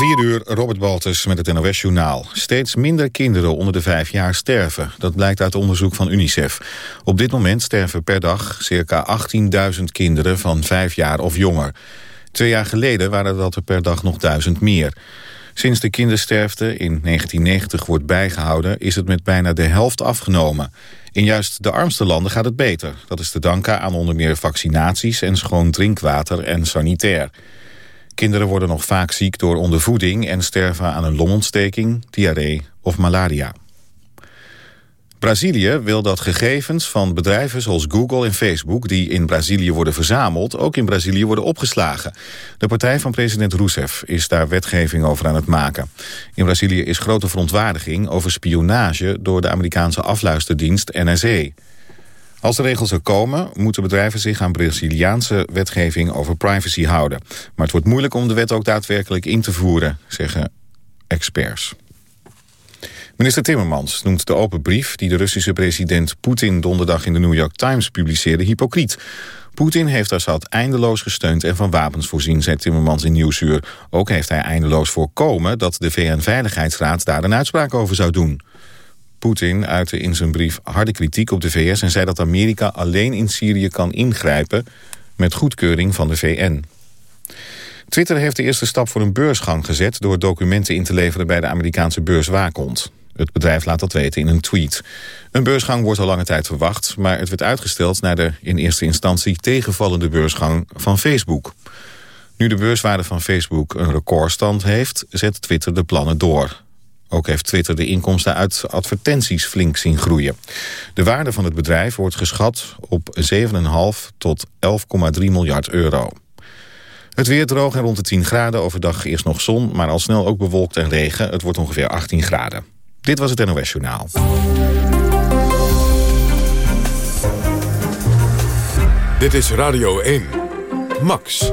4 uur, Robert Baltus met het NOS-journaal. Steeds minder kinderen onder de vijf jaar sterven. Dat blijkt uit onderzoek van UNICEF. Op dit moment sterven per dag circa 18.000 kinderen van vijf jaar of jonger. Twee jaar geleden waren dat er per dag nog duizend meer. Sinds de kindersterfte in 1990 wordt bijgehouden... is het met bijna de helft afgenomen. In juist de armste landen gaat het beter. Dat is te danken aan onder meer vaccinaties en schoon drinkwater en sanitair. Kinderen worden nog vaak ziek door ondervoeding... en sterven aan een longontsteking, diarree of malaria. Brazilië wil dat gegevens van bedrijven zoals Google en Facebook... die in Brazilië worden verzameld, ook in Brazilië worden opgeslagen. De partij van president Rousseff is daar wetgeving over aan het maken. In Brazilië is grote verontwaardiging over spionage... door de Amerikaanse afluisterdienst NSA. Als de regels er komen, moeten bedrijven zich aan Braziliaanse wetgeving over privacy houden. Maar het wordt moeilijk om de wet ook daadwerkelijk in te voeren, zeggen experts. Minister Timmermans noemt de open brief die de Russische president Poetin donderdag in de New York Times publiceerde hypocriet. Poetin heeft Assad eindeloos gesteund en van wapens voorzien, zei Timmermans in Nieuwsuur. Ook heeft hij eindeloos voorkomen dat de VN-veiligheidsraad daar een uitspraak over zou doen. Poetin uitte in zijn brief harde kritiek op de VS... en zei dat Amerika alleen in Syrië kan ingrijpen... met goedkeuring van de VN. Twitter heeft de eerste stap voor een beursgang gezet... door documenten in te leveren bij de Amerikaanse beurswaakhond. Het bedrijf laat dat weten in een tweet. Een beursgang wordt al lange tijd verwacht... maar het werd uitgesteld naar de in eerste instantie tegenvallende beursgang van Facebook. Nu de beurswaarde van Facebook een recordstand heeft... zet Twitter de plannen door. Ook heeft Twitter de inkomsten uit advertenties flink zien groeien. De waarde van het bedrijf wordt geschat op 7,5 tot 11,3 miljard euro. Het weer droog en rond de 10 graden. Overdag eerst nog zon, maar al snel ook bewolkt en regen. Het wordt ongeveer 18 graden. Dit was het NOS Journaal. Dit is Radio 1. Max.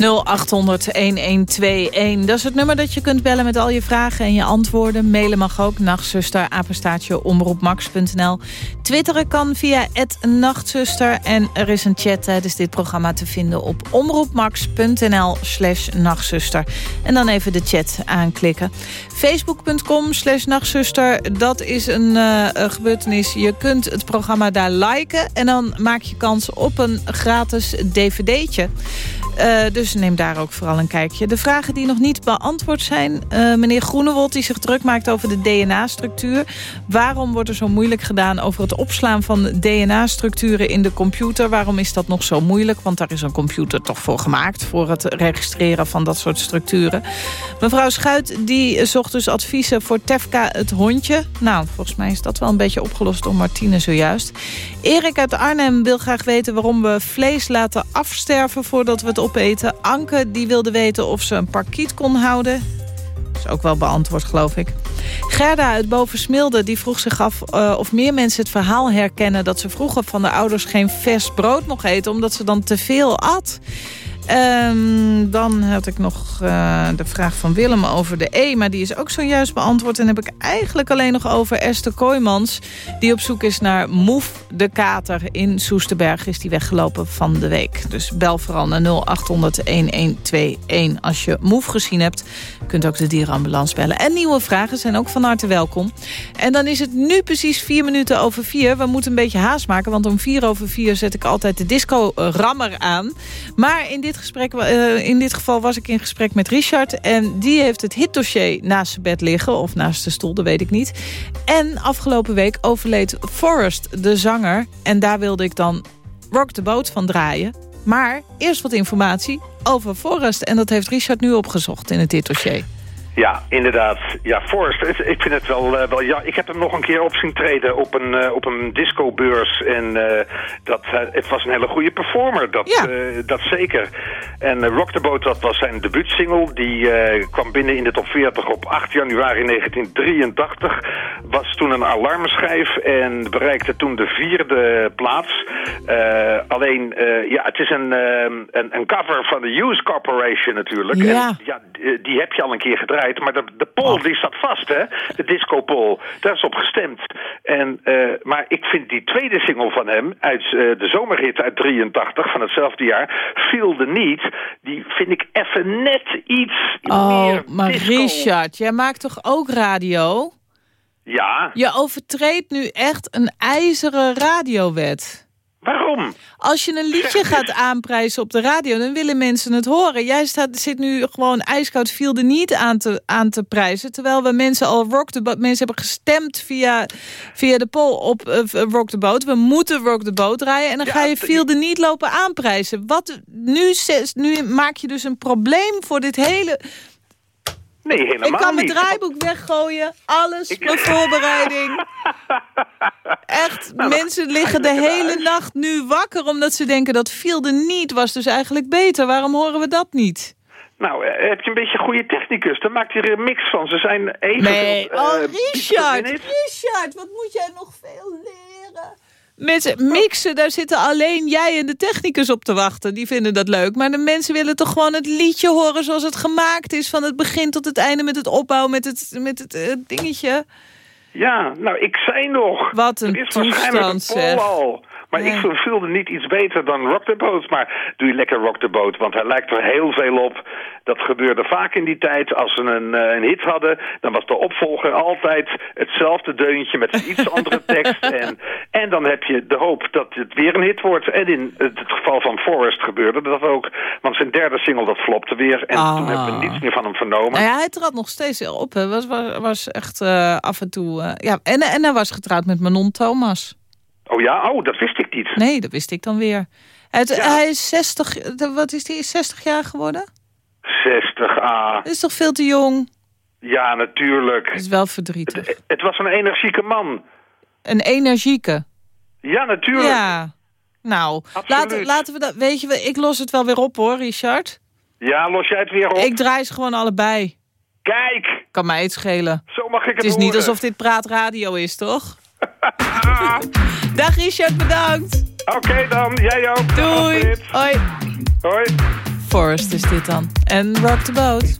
0800-1121. Dat is het nummer dat je kunt bellen met al je vragen en je antwoorden. Mailen mag ook. Nachtzuster, apenstaartje, omroepmax.nl. Twitteren kan via nachtzuster. En er is een chat tijdens dit programma te vinden op omroepmax.nl slash nachtzuster. En dan even de chat aanklikken. Facebook.com slash nachtzuster. Dat is een uh, gebeurtenis. Je kunt het programma daar liken. En dan maak je kans op een gratis dvd'tje. Uh, dus neem daar ook vooral een kijkje. De vragen die nog niet beantwoord zijn. Uh, meneer Groenewold die zich druk maakt over de DNA-structuur. Waarom wordt er zo moeilijk gedaan over het opslaan van DNA-structuren in de computer? Waarom is dat nog zo moeilijk? Want daar is een computer toch voor gemaakt. Voor het registreren van dat soort structuren. Mevrouw Schuit die zocht dus adviezen voor Tefka het hondje. Nou, volgens mij is dat wel een beetje opgelost door Martine zojuist. Erik uit Arnhem wil graag weten waarom we vlees laten afsterven voordat we het opeten. Anke die wilde weten of ze een parkiet kon houden. Dat is ook wel beantwoord, geloof ik. Gerda uit Bovensmilde die vroeg zich af uh, of meer mensen het verhaal herkennen... dat ze vroeger van de ouders geen vers brood mocht eten... omdat ze dan te veel at. Um, dan had ik nog uh, de vraag van Willem over de E. Maar die is ook zojuist beantwoord. En heb ik eigenlijk alleen nog over Esther Kooijmans. Die op zoek is naar Moef de Kater. In Soesterberg is die weggelopen van de week. Dus bel vooral naar 0800-1121. Als je Moef gezien hebt, kunt ook de dierenambulance bellen. En nieuwe vragen zijn ook van harte welkom. En dan is het nu precies vier minuten over vier. We moeten een beetje haast maken. Want om vier over vier zet ik altijd de disco-rammer aan. Maar in dit gesprek, uh, in dit geval was ik in gesprek met Richard. En die heeft het hitdossier naast zijn bed liggen. Of naast de stoel, dat weet ik niet. En afgelopen week overleed Forrest, de zanger. En daar wilde ik dan Rock the Boat van draaien. Maar eerst wat informatie over Forrest. En dat heeft Richard nu opgezocht in het hitdossier. Ja, inderdaad. Ja, Forrest, ik vind het wel, uh, wel ja, ik heb hem nog een keer op zien treden op een, uh, op een discobeurs. En uh, dat, het was een hele goede performer, dat, ja. dat zeker. En Rock the Boat, dat was zijn debuutsingle. Die kwam binnen in de top 40 op 8 januari 1983. Was toen een alarmschijf en bereikte toen de vierde plaats. alleen, ja, het is een, een, een, cover van de Hughes Corporation natuurlijk. Ja. En, ja, die heb je al een keer gedraaid maar de, de poll die staat vast, hè? De disco poll. Daar is op gestemd. En, uh, maar ik vind die tweede single van hem uit uh, de zomerhit uit 83 van hetzelfde jaar, Feel the Need, die vind ik even net iets oh, meer maar disco. Richard, jij maakt toch ook radio? Ja. Je overtreedt nu echt een ijzeren radiowet. Waarom? Als je een liedje gaat aanprijzen op de radio, dan willen mensen het horen. Jij staat, zit nu gewoon ijskoud viel er niet aan te, aan te prijzen. Terwijl we mensen al Rock the Boat... Mensen hebben gestemd via, via de poll op uh, Rock the Boat. We moeten Rock the Boat draaien. En dan ja, ga je viel er niet lopen aanprijzen. Wat, nu, nu maak je dus een probleem voor dit hele... Nee, helemaal Ik kan mijn niet. draaiboek weggooien. Alles, ik... mijn voorbereiding. Echt, nou, mensen liggen de hele nacht nu wakker... omdat ze denken dat viel er niet was dus eigenlijk beter. Waarom horen we dat niet? Nou, heb je een beetje goede technicus? Dan maakt hij er een mix van. Ze zijn even... Nee, uh, oh Richard, Richard, wat moet jij nog veel leren? Met mixen, daar zitten alleen jij en de technicus op te wachten. Die vinden dat leuk. Maar de mensen willen toch gewoon het liedje horen zoals het gemaakt is. Van het begin tot het einde met het opbouw, met het, met het uh, dingetje. Ja, nou, ik zei nog. Wat een toestand, zeg. Al. Maar ik voelde niet iets beter dan Rock the Boat. Maar doe je lekker Rock the Boat, want hij lijkt er heel veel op. Dat gebeurde vaak in die tijd. Als ze een, uh, een hit hadden, dan was de opvolger altijd hetzelfde deuntje met een iets andere tekst. En, en dan heb je de hoop dat het weer een hit wordt. En in het geval van Forrest gebeurde dat ook. Want zijn derde single, dat flopte weer. En ah. toen hebben we niets meer van hem vernomen. Nou ja, hij trad nog steeds op. Hij was, was, was echt uh, af en toe... Uh, ja. en, en hij was getrouwd met Manon Thomas. Oh ja? Oh, dat wist ik niet. Nee, dat wist ik dan weer. Het, ja. Hij is 60... Wat is hij? 60 jaar geworden? 60, ah. Dat is toch veel te jong? Ja, natuurlijk. Dat is wel verdrietig. Het, het was een energieke man. Een energieke? Ja, natuurlijk. Ja. Nou, laten, laten we dat... Weet je, ik los het wel weer op hoor, Richard. Ja, los jij het weer op? Ik draai ze gewoon allebei. Kijk! Kan mij het schelen. Zo mag ik het Het is horen. niet alsof dit praatradio is, toch? Dag Richard, bedankt. Oké okay, dan, jij ook. Doei. Hoi. Hoi. Forrest is dit dan. En Rock the Boat.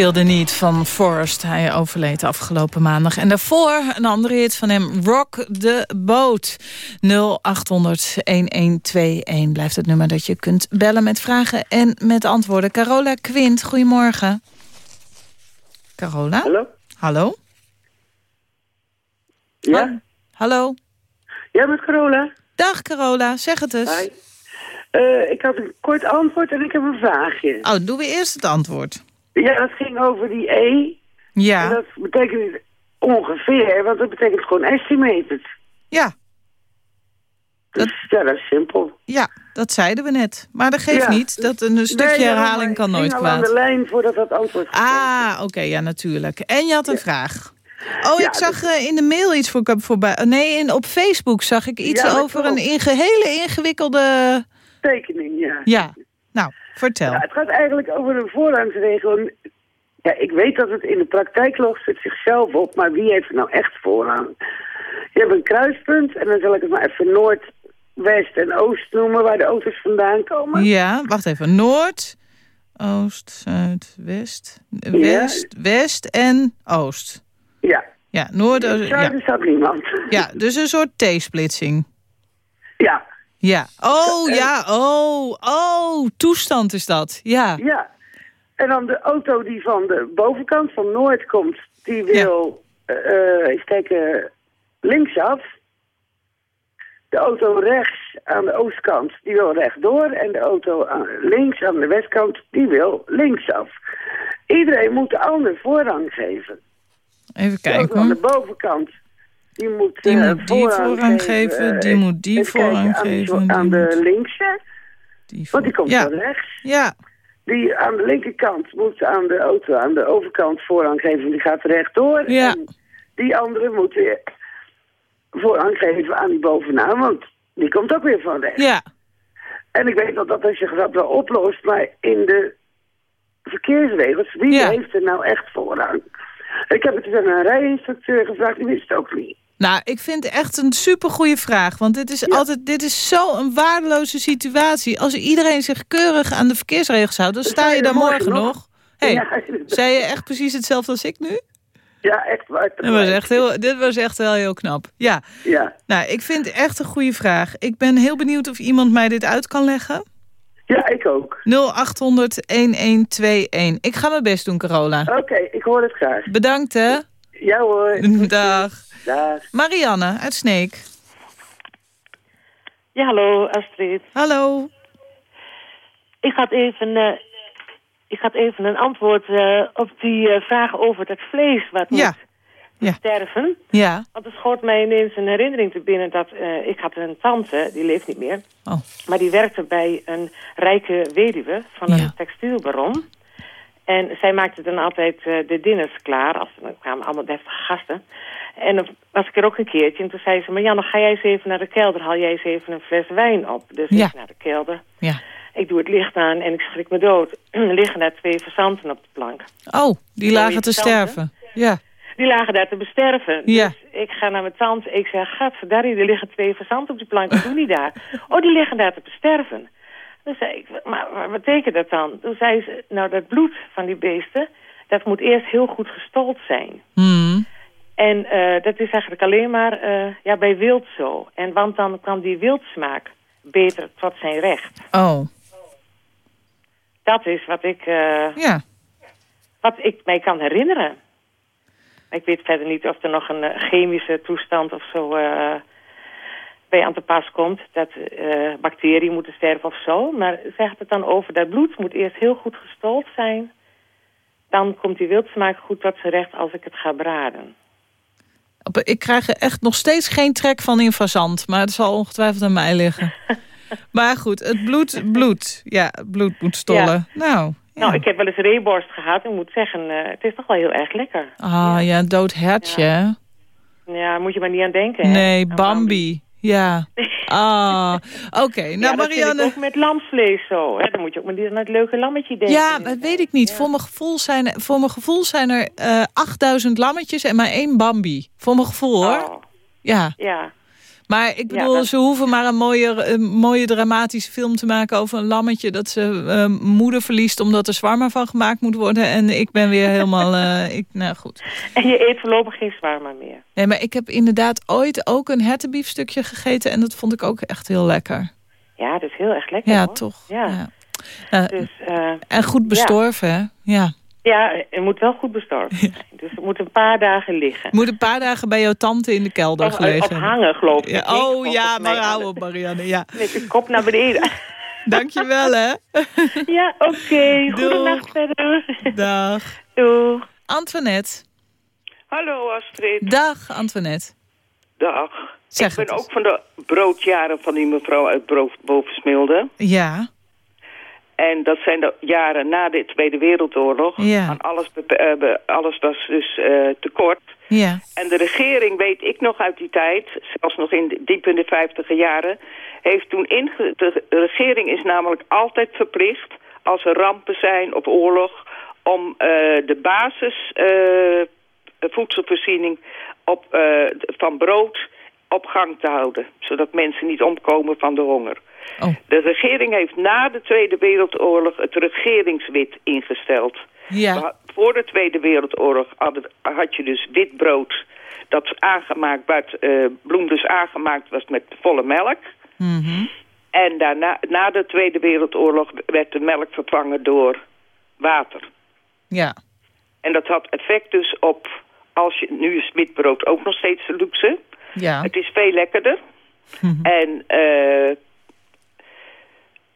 Feel the Need van Forrest. Hij overleed afgelopen maandag. En daarvoor een andere hit van hem, Rock the Boat. 0800-1121 blijft het nummer dat je kunt bellen met vragen en met antwoorden. Carola Quint, goedemorgen. Carola? Hallo? Hallo? Ja? hallo? Ja, met Carola. Dag Carola, zeg het eens. Hi. Uh, ik had een kort antwoord en ik heb een vraagje. Oh, doen we eerst het antwoord. Ja, dat ging over die E. Ja. En dat betekent ongeveer, want dat betekent gewoon estimated. Ja. Dus, ja, dat is simpel. Ja, dat zeiden we net. Maar dat geeft niet. Dat een stukje herhaling kan nooit kwaad. aan de lijn voordat dat antwoord Ah, oké, ja, natuurlijk. En je had een vraag. Oh, ik zag uh, in de mail iets voor, voorbij. Oh, nee, in, op Facebook zag ik iets over een hele ingewikkelde... Tekening, ja. Ja, nou, vertel. het gaat eigenlijk over een voorrangsregel. Ja, ik weet dat het in de praktijk lost het zichzelf op, maar wie heeft nou echt voorrang? Je hebt een kruispunt en dan zal ik het maar even Noord, West en Oost noemen, waar de auto's vandaan komen. Ja, wacht even. Noord, oost, zuid, west. West, west en oost. Ja. Ja, noord... Zuiden Ja, staat niemand. ja dus een soort T-splitsing. Ja, Ja. Oh, ja. Oh, oh. Toestand is dat. Ja. ja. En dan de auto die van de bovenkant van Noord komt, die wil, eh eh, even kijken, linksaf. De auto rechts aan de oostkant, die wil rechtdoor. En de auto aan, links aan de westkant, die wil linksaf. Iedereen moet de ander voorrang geven. Even De auto kijken aan hoor. de bovenkant, die moet, Die eh, moet die voorrang geven, eh, die moet die voorrang geven, Aan die de linkse, Die want die komt ja. van rechts. Ja. Die aan de linkerkant moet aan de auto aan de overkant voorrang geven. Die gaat rechtdoor. Ja. En die andere moet weer voorrang geven aan die bovenaan. Want die komt ook weer van rechts. Ja. En ik weet wel dat als je dat wel oplost. Maar in de verkeersregels, wie Ja. heeft er nou echt voorrang? Ik heb het dus aan een rijinstructeur gevraagd. Die wist het ook niet. Nou, ik vind het echt een supergoeie vraag. Want dit is, altijd, dit is zo'n waardeloze situatie. Als iedereen zich keurig aan de verkeersregels houdt... dan sta je daar morgen nog. Hey, Ja, inderdaad. zei je echt precies hetzelfde als ik nu? Ja, echt waar. Dit was echt, heel, dit was echt wel heel knap. Ja, Ja. nou, ik vind het echt een goede vraag. Ik ben heel benieuwd of iemand mij dit uit kan leggen. ja, ik ook. 0800-1121. Ik ga mijn best doen, Carola. Oké, ik hoor het graag. Bedankt, hè. Ja hoor. Dag. Dag. Marianne uit Sneek. Ja, hallo Astrid. Hallo. Ik had even, eh, ik had even een antwoord eh, op die eh, vraag over dat vlees wat Ja. moet Ja. sterven. Ja. Want er schoot mij ineens een herinnering te binnen dat eh, ik had een tante, die leeft niet meer. Oh. Maar die werkte bij een rijke weduwe van Ja. een textielbaron. En zij maakte dan altijd eh, de dinners klaar. Als, er kwamen allemaal deftige gasten. En dan was ik er ook een keertje. En toen zei ze, maar Janne, ga jij eens even naar de kelder. Haal jij eens even een fles wijn op. Dus Ja. ik naar de kelder. Ja. Ik doe het licht aan en ik schrik me dood. er liggen daar twee verzanten op de plank. Oh, die lagen te sterven. Ja. Die lagen daar te besterven. Ja. Dus ik ga naar mijn tante. Ik zeg, gadverdarrie, er liggen twee verzanten op die plank. Wat doen die daar? Oh, die liggen daar te besterven. Toen zei ik, maar, maar wat betekent dat dan? Toen zei ze, nou dat bloed van die beesten... dat moet eerst heel goed gestold zijn. Hmm. En eh, dat is eigenlijk alleen maar eh, ja, bij wild zo. En want dan kan die wildsmaak beter tot zijn recht. Oh, Dat is wat ik, eh, ja. wat ik mij kan herinneren. Ik weet verder niet of er nog een chemische toestand of zo bij aan te pas komt. Dat eh, bacteriën moeten sterven of zo. Maar zegt het dan over dat bloed moet eerst heel goed gestold zijn. Dan komt die wildsmaak goed tot zijn recht als ik het ga braden. Ik krijg er echt nog steeds geen trek van in fazant. Maar het zal ongetwijfeld aan mij liggen. maar goed, het bloed, bloed. Ja, het bloed moet stollen. Nou, ja. Nou, ik heb wel eens reeborst gehad. Ik moet zeggen, eh, het is toch wel heel erg lekker. Ah, ja, een dood hertje. Ja, moet je maar niet aan denken. hè? Nee, Aan Bambi. Ja. Ah, oké. Ja, Nou, ik Marianne. ook met lamsvlees zo. Hè? Dan moet je ook maar aan het leuke lammetje denken. Ja, dat weet ik niet. Voor, mijn gevoel zijn, er- voor mijn gevoel zijn er eh 8000 lammetjes en maar één Bambi. Voor mijn gevoel, hoor. Oh, Ja. ja. Maar ik Ja, bedoel, dat- ze hoeven maar een mooie, een mooie dramatische film te maken over een lammetje dat ze eh, moeder verliest omdat er zwarma van gemaakt moet worden. En ik ben weer helemaal, eh, ik, nou goed. En je eet voorlopig geen zwarma meer. Nee, maar ik heb inderdaad ooit ook een hertenbiefstukje gegeten en dat vond ik ook echt heel lekker. Ja, dat is heel erg lekker Ja, hoor. toch. Ja. Ja. Eh, Dus uh, en goed bestorven, hè? Ja. Ja, het moet wel goed bestorven zijn. Dus het moet een paar dagen liggen. Moet een paar dagen bij jouw tante in de kelder Of, gelegen of hangen, geloof ik. Ja, niet, oh ja, maar hou op, Marianne. Ja. Met je kop naar beneden. Dankjewel, hè. ja, oké. Doeg. Goedenacht verder. Dag. Doeg. Antoinette. Hallo Astrid. Dag, Antoinette. Dag. Zeg ik ben ook van de broodjaren van die mevrouw uit Bro- Bovensmilde. Ja, En dat zijn de jaren na de Tweede Wereldoorlog. Ja. Alles, eh, alles was dus eh, tekort. ja. En de regering, weet ik nog uit die tijd, zelfs nog in de- diep in de vijftiger jaren, heeft toen inge... De regering is namelijk altijd verplicht, als er rampen zijn of oorlog, om eh, de basis voedselvoorziening op, van brood op gang te houden. Zodat mensen niet omkomen van de honger. Oh. De regering heeft na de Tweede Wereldoorlog het regeringswit ingesteld. Ja. Voor de Tweede Wereldoorlog had, had je dus wit brood... dat aangemaakt, werd, uh, bloem dus aangemaakt was met volle melk. Mhm. En daarna, na de Tweede Wereldoorlog werd de melk vervangen door water. Ja. En dat had effect dus op, als je, nu is witbrood ook nog steeds de luxe. Ja. Het is veel lekkerder. Mhm. En, eh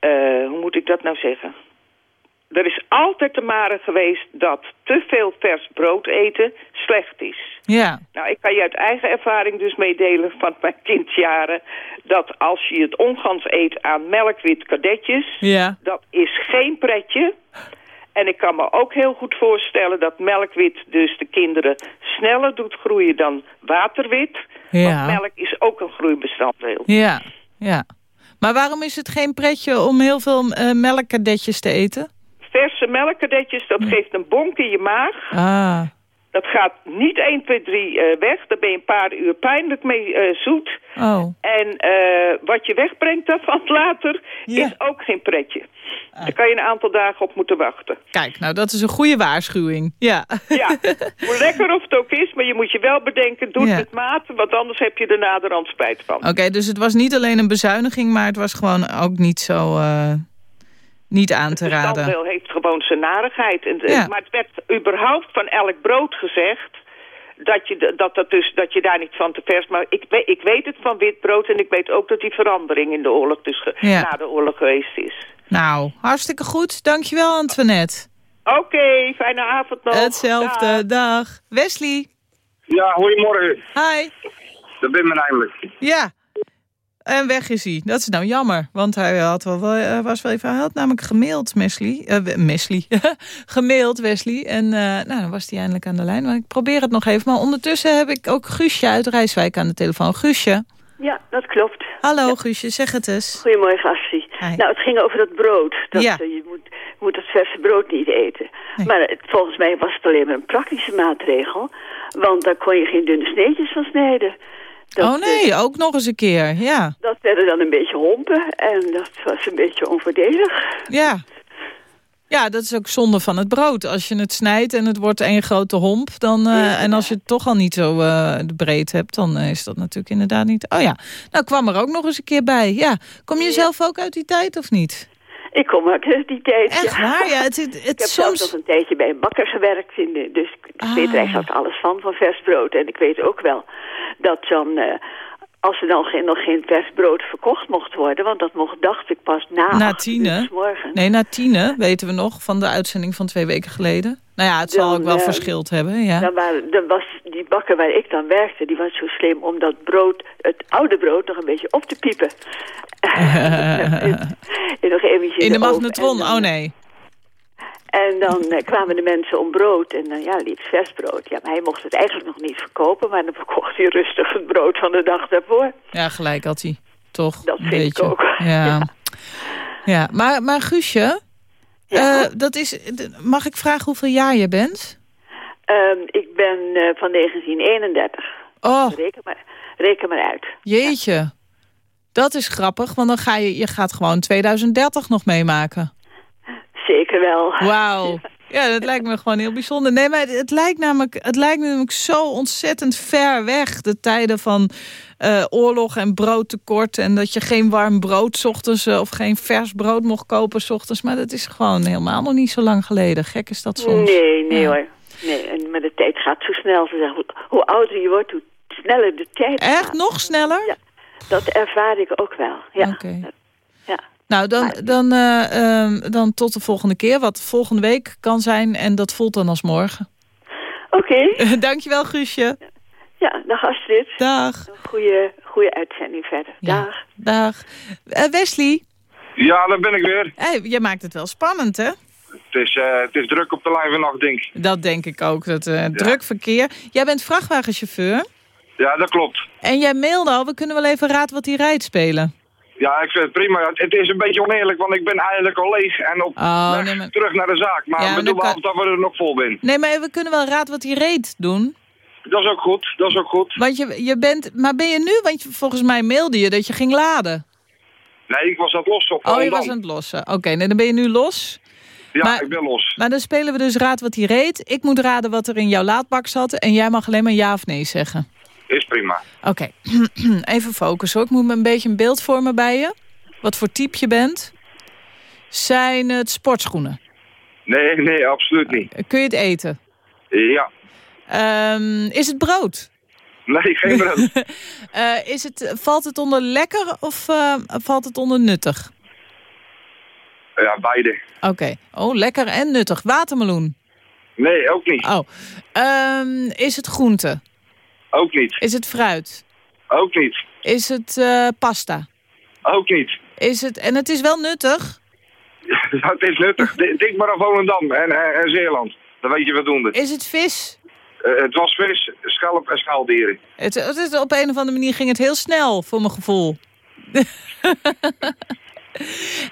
eh, hoe moet ik dat nou zeggen? Er is altijd de mare geweest dat te veel vers brood eten slecht is. Ja. Nou, ik kan je uit eigen ervaring dus meedelen van mijn kindjaren... dat als je het ongans eet aan melkwit kadetjes... Ja. dat is geen pretje. En ik kan me ook heel goed voorstellen dat melkwit dus de kinderen sneller doet groeien dan waterwit. Ja. Want melk is ook een groeibestanddeel. Ja. Ja. Maar waarom is het geen pretje om heel veel eh, melkkadetjes te eten? Verse melkkadetjes, dat geeft een bonk in je maag. Ah. Dat gaat niet 1, 2, 3 eh, weg. Daar ben je een paar uur pijnlijk mee eh, zoet. Oh. En eh, wat je wegbrengt daarvan later Ja. is ook geen pretje. Daar kan je een aantal dagen op moeten wachten. Kijk, nou dat is een goede waarschuwing. Ja. Ja, hoe lekker of het ook is, maar je moet je wel bedenken, doe het Ja. met mate, want anders heb je er naderhand spijt van. Oké, dus het was niet alleen een bezuiniging, maar het was gewoon ook niet zo... eh, niet aan te Het raden. bestanddeel heeft gewoon zijn narigheid. En, Ja. Maar het werd überhaupt van elk brood gezegd... Dat je, dat, dat, dus, dat je daar niet van te vers... Maar ik, weet- ik weet het van wit brood en ik weet ook dat die verandering in de oorlog... dus Ja. na de oorlog geweest is. Nou, hartstikke goed. Dankjewel, Antoinette. Oké, fijne avond nog. Hetzelfde, Dag. dag. Wesley, Ja, goedemorgen. hi. Dat ben ik eindelijk. Ja. En weg is hij. Dat is nou jammer, want hij had wel, eh, was wel even... Hij had namelijk gemaild, Wesley. eh, We- Wesley. gemaild, Wesley. En eh, nou, dan was hij eindelijk aan de lijn. Maar ik probeer het nog even. Maar ondertussen heb ik ook Guusje uit Rijswijk aan de telefoon. Guusje. Ja, dat klopt. Hallo Guusje, zeg het eens. Goedemorgen. Hi. Nou, het ging over dat brood. Dat, Ja. eh, je moet, moet het verse brood niet eten. Nee. Maar het- volgens mij was het alleen maar een praktische maatregel. Want daar kon je geen dunne sneetjes van snijden. Dat, oh nee, eh, ook nog eens een keer. Ja. dat werden dan een beetje hompen. En dat was een beetje onvoordelig. Ja. Ja, dat is ook zonde van het brood. Als je het snijdt en het wordt één grote homp... Dan, eh, en als je het toch al niet zo eh, breed hebt... dan is dat natuurlijk inderdaad niet... Oh ja, nou kwam er ook nog eens een keer bij. Ja, kom je zelf ook uit die tijd of niet? Ik kom uit eh, die tijd. Echt ja. waar? Ja, het, het, Ik heb zelfs soms... nog een tijdje bij een bakker gewerkt. In de, dus ik Ah. weet er eigenlijk alles van, van vers brood. En ik weet ook wel dat dan... eh, als er dan geen, nog geen vers brood verkocht mocht worden... want dat mocht, dacht ik, pas na, Na uur 's morgen. Nee, na tienen weten we nog van de uitzending van twee weken geleden. Nou ja, het zal Dan, ook wel eh, verschild hebben, ja. Dan, waren, dan was die bakker waar ik dan werkte, die was zo slim om dat brood, het oude brood, nog een beetje op te piepen. en nog eventjes In de magnetron, oh nee. En dan eh, kwamen de mensen om brood en dan ja, liefst vers brood. Ja, maar hij mocht het eigenlijk nog niet verkopen, maar dan verkocht hij rustig het brood van de dag daarvoor. Ja, gelijk had hij. Toch? Dat vind ik ook. Ja. Ja. ja. maar, maar Guusje, Ja. eh, dat is, mag ik vragen hoeveel jaar je bent? Ehm, ik ben eh, van 1931. Oh, Reken maar, reken maar uit. jeetje. Dat is grappig, want dan ga je, je gaat gewoon 2030 nog meemaken. Zeker wel. Wauw. Ja, dat lijkt me gewoon heel bijzonder. Nee, maar het, het lijkt namelijk, het lijkt me namelijk zo ontzettend ver weg. De tijden van eh, oorlog en broodtekort. En dat je geen warm brood 's ochtends eh, of geen vers brood mocht kopen 's ochtends. Maar dat is gewoon helemaal nog niet zo lang geleden. Gek is dat soms. Nee, nee Ja. hoor. Nee, en, maar de tijd gaat zo snel. Ze zeggen, hoe, hoe ouder je wordt, hoe sneller de tijd Echt? gaat. Nog sneller? Ja, dat ervaar ik ook wel. Ja. Oké. Ja. Nou, dan, dan, eh, ehm, dan tot de volgende keer. Wat volgende week kan zijn. En dat voelt dan als morgen. Oké, Dankjewel, Guusje. Ja, dag Astrid. Dag. Goeie, goeie uitzending verder. Ja. Dag. Dag. Eh, Wesley, Ja, daar ben ik weer. hey, jij maakt het wel spannend, hè? Het is, eh, het is druk op de lijn vannacht, denk ik. Dat denk ik ook. Dat, eh, Druk verkeer. Jij bent vrachtwagenchauffeur. Ja, dat klopt. En jij mailde al, we kunnen wel even raad wat hij rijdt spelen. Ja, ik vind het prima. Het is een beetje oneerlijk, want ik ben eigenlijk al leeg en op Oh, weg nee, maar- terug naar de zaak. Maar Ja, we doen kan- dat we er nog vol zijn. Nee, maar we kunnen wel raad wat hij reed doen. Dat is ook goed. Dat is ook goed. Want je, je bent, maar ben je nu, want je, volgens mij mailde je dat je ging laden. Nee, ik was aan het lossen op Oh, je was aan het lossen. Oké, nee, dan ben je nu los. Ja, maar- ik ben los. Maar dan spelen we dus raad wat hij reed. Ik moet raden wat er in jouw laadbak zat. En jij mag alleen maar ja of nee zeggen. Is prima. Oké, even focussen hoor. Ik moet me een beetje een beeld vormen bij je. Wat voor type je bent. Zijn het sportschoenen? Nee, nee, absoluut niet. Kun je het eten? Ja. Ehm, is het brood? Nee, geen brood. Eh, is het, valt het onder lekker of eh, valt het onder nuttig? ja, beide. Oké. Oh, lekker en nuttig. Watermeloen. Nee, ook niet. Oh. Ehm, is het groente? Ook niet. Is het fruit? Ook niet. Is het eh, pasta? Ook niet. Is het, en het is wel nuttig? Ja, het is nuttig. Denk maar aan Volendam en, en, en Zeeland. Dan weet je wat doen. Is het vis? Eh, het was vis, schelp en schaaldieren. Het, het is, op een of andere manier ging het heel snel, voor mijn gevoel.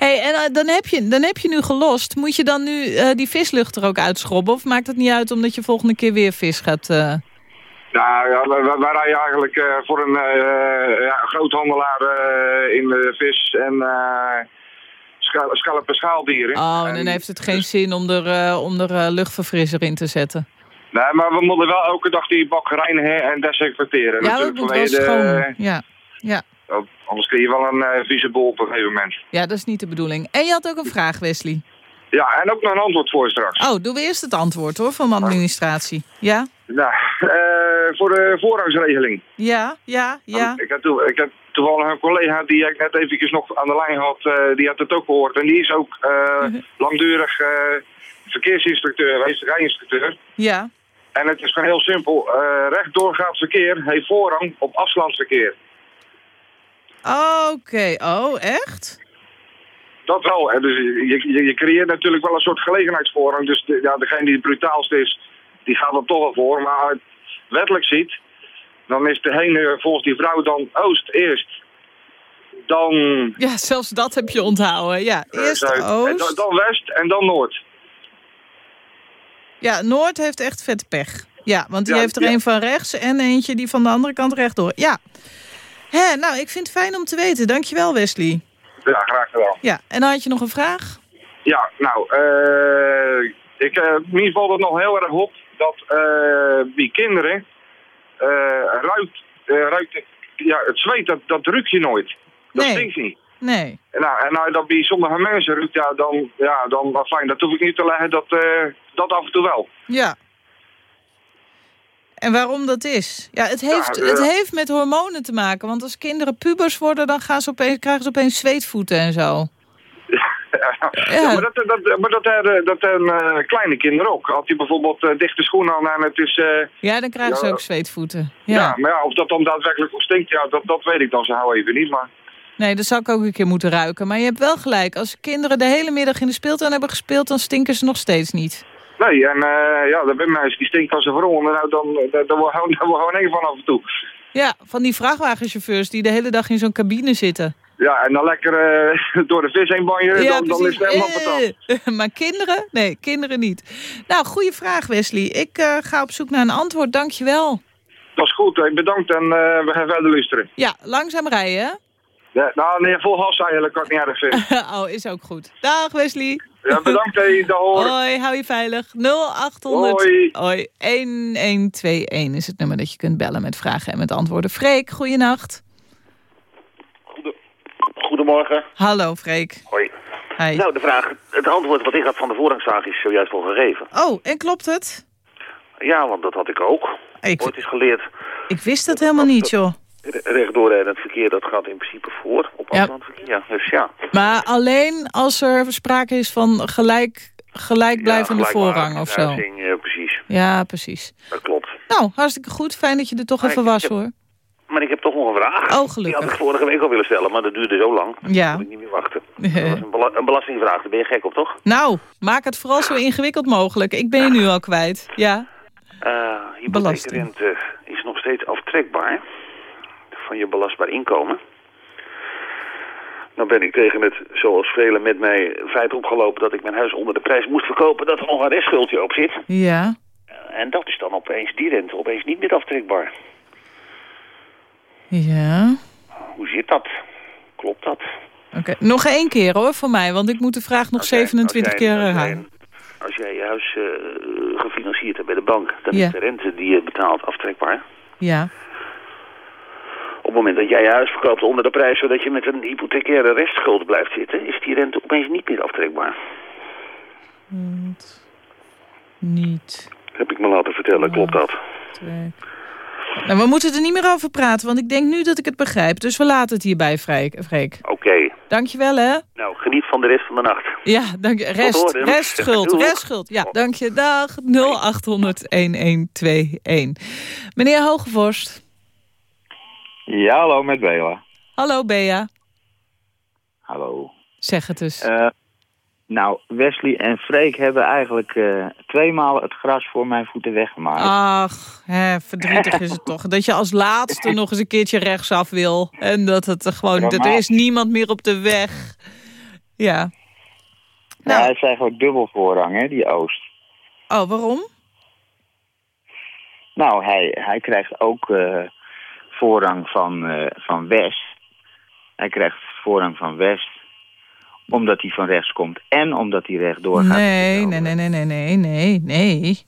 hey, en eh, dan, heb je, dan heb je nu gelost. Moet je dan nu eh, die vislucht er ook uitschrobben? Of maakt het niet uit omdat je volgende keer weer vis gaat... Nou, ja, wij, rijden eigenlijk voor een ja, groothandelaar in de vis en schelp en schaaldieren. Oh, en dan heeft het geen zin om er, om er luchtverfrisser in te zetten. Nee, maar we moeten wel elke dag die bak reinigen en desinfecteren. Ja, dat natuurlijk, moet wel de- schoon. Ja. Ja. Anders kun je wel een eh, vieze bol op een gegeven moment. ja, dat is niet de bedoeling. En je had ook een vraag, Wesley. Ja, en ook nog een antwoord voor straks. Oh, doen we eerst het antwoord hoor, van mijn administratie. Ja? Nou, eh, voor de voorrangsregeling. Ja, ja, ja. Ik had, ik had toevallig een collega die ik net eventjes nog aan de lijn had, eh, die had het ook gehoord. En die is ook eh, langdurig verkeersinstructeur, rijinstructeur. Ja. En het is gewoon heel simpel. Eh rechtdoorgaand verkeer heeft voorrang op afstandsverkeer. Oké, oh, echt? Dat wel. Hè. Dus je, je, je creëert natuurlijk wel een soort gelegenheidsvoorrang. Dus de, ja, degene die het brutaalst is, die gaat er toch wel voor. Maar als je het wettelijk ziet, dan is degene volgens die vrouw dan oost eerst. Dan, Ja, zelfs dat heb je onthouden. Ja, eerst. En Oost. dan, dan west en dan noord. Ja, Noord heeft echt vet pech. Ja, want die Ja, heeft er ja. een van rechts en eentje die van de andere kant rechtdoor. Ja. Hè, nou, ik vind het fijn om te weten. Dankjewel, Wesley. Ja, graag gedaan. Ja, en dan had je nog een vraag? Ja, nou, eh ik, eh mij valt het nog heel erg op dat eh die kinderen ruikt, ruikt ja, het zweet, dat, dat ruik je nooit. Dat Nee. stinkt niet. Nee. En nou, en nou dat bij sommige mensen ruikt, ja, dan, ja, dan maar fijn, dat hoef ik niet te leggen, dat, eh, dat af en toe wel. Ja. En waarom dat is? Ja, het heeft, Ja, het ja. heeft met hormonen te maken. Want als kinderen pubers worden, dan gaan ze opeens, krijgen ze opeens zweetvoeten en zo. Ja, maar dat, dat, maar dat, eh, dat hebben eh, kleine kinderen ook. Als die bijvoorbeeld eh, dichte schoenen aan en het is... eh, Ja, dan krijgen ze ook zweetvoeten. ja. Ja. maar ja, of dat dan daadwerkelijk ook stinkt, ja, dat, dat weet ik dan zo hou even niet. Maar Nee, dat zou ik ook een keer moeten ruiken. Maar je hebt wel gelijk. Als kinderen de hele middag in de speeltuin hebben gespeeld... dan stinken ze nog steeds niet. nee, en eh, ja, dat ben mensen die stinkt van zijn vrouw. Nou, dan, dan, dan, wordt gewoon- één van af en toe. Ja, van die vrachtwagenchauffeurs die de hele dag in zo'n cabine zitten. Ja, en dan lekker eh, door de vis heen banjeren, dan, dan is het helemaal patat. Eh, maar kinderen? Nee, kinderen niet. Nou, goede vraag Wesley. Ik ga op zoek naar een antwoord. Dank je wel. Dat is goed, bedankt en we gaan verder luisteren. Ja, langzaam rijden? Ja, nou, nee, vol eigenlijk kan ik niet erg vinden. oh, is ook goed. Dag Wesley. Ja, bedankt, dag hoor. Hoi, hou je veilig. 0800 Hoi. Hoi, 1121 is het nummer dat je kunt bellen met vragen en met antwoorden. Freek, goeienacht. Goedemorgen. Hallo Freek. Hoi. Hi. Nou, de vraag, het antwoord wat ik had van de voorrangszaak is zojuist al gegeven. Oh, en klopt het? Ja, want dat had ik ook. Ik- Ooit is geleerd, Ik wist dat helemaal niet, joh. Re- rechtdoorrijdend verkeer, dat gaat in principe voor op Ja. afstandverkeer. Ja, dus ja. Maar alleen als er sprake is van gelijk, gelijkblijvende Ja, voorrang of zo. Ja, precies. Ja, precies. Dat klopt. Nou, hartstikke goed. Fijn dat je er toch Maar even was, heb- hoor. Maar ik heb toch nog een vraag. Oh, Die had gelukkig. ik vorige week al willen stellen, maar dat duurde zo lang. Ja. Kon ik niet meer wachten. Dat was een, bela- een belastingvraag, daar ben je gek op, toch? Nou, maak het vooral zo ingewikkeld mogelijk. Ik ben je nu al kwijt. Ja. Eh hypotheekrente is nog steeds aftrekbaar van je belastbaar inkomen. Nou ben ik tegen het, zoals velen met mij, feit opgelopen dat ik mijn huis onder de prijs moest verkopen, dat er nog een restschuldje op zit. Ja. En dat is dan opeens, die rente opeens niet meer aftrekbaar. Ja. Hoe zit dat? Klopt dat? Oké, nog één keer hoor voor mij, want ik moet de vraag nog 27 keer herhalen. Als jij je huis uh, gefinancierd hebt bij de bank, dan Ja. is de rente die je betaalt aftrekbaar. Ja. Op het moment dat jij je huis verkoopt onder de prijs, zodat je met een hypothecaire restschuld blijft zitten, is die rente opeens niet meer aftrekbaar. Want niet Heb ik me laten vertellen, klopt dat? trek. Nou, we moeten er niet meer over praten, want ik denk nu dat ik het begrijp. Dus we laten het hierbij, Freek. Oké. Dankjewel, hè? Nou, geniet van de rest van de nacht. Ja, dank je. Rest, restschuld, restschuld. Ja, dank je. Dag 0800-1121. Meneer Hogevorst. Ja, hallo, met Bela. Hallo, Bea. Hallo. Zeg het. Eh, nou, Wesley en Freek hebben eigenlijk eh tweemaal het gras voor mijn voeten weggemaakt. Ach, hè, verdrietig is het toch. Dat je als laatste nog eens een keertje rechtsaf wil. En dat het er gewoon... Dat er is niemand meer op de weg. Ja. Ja, hij is eigenlijk dubbel voorrang, hè, die Oost. Oh, waarom? Nou, hij, hij krijgt ook eh, voorrang van, eh, van West. Hij krijgt voorrang van West omdat hij van rechts komt en omdat hij rechtdoor gaat. Nee, nee, nee, nee, nee, nee, nee, nee.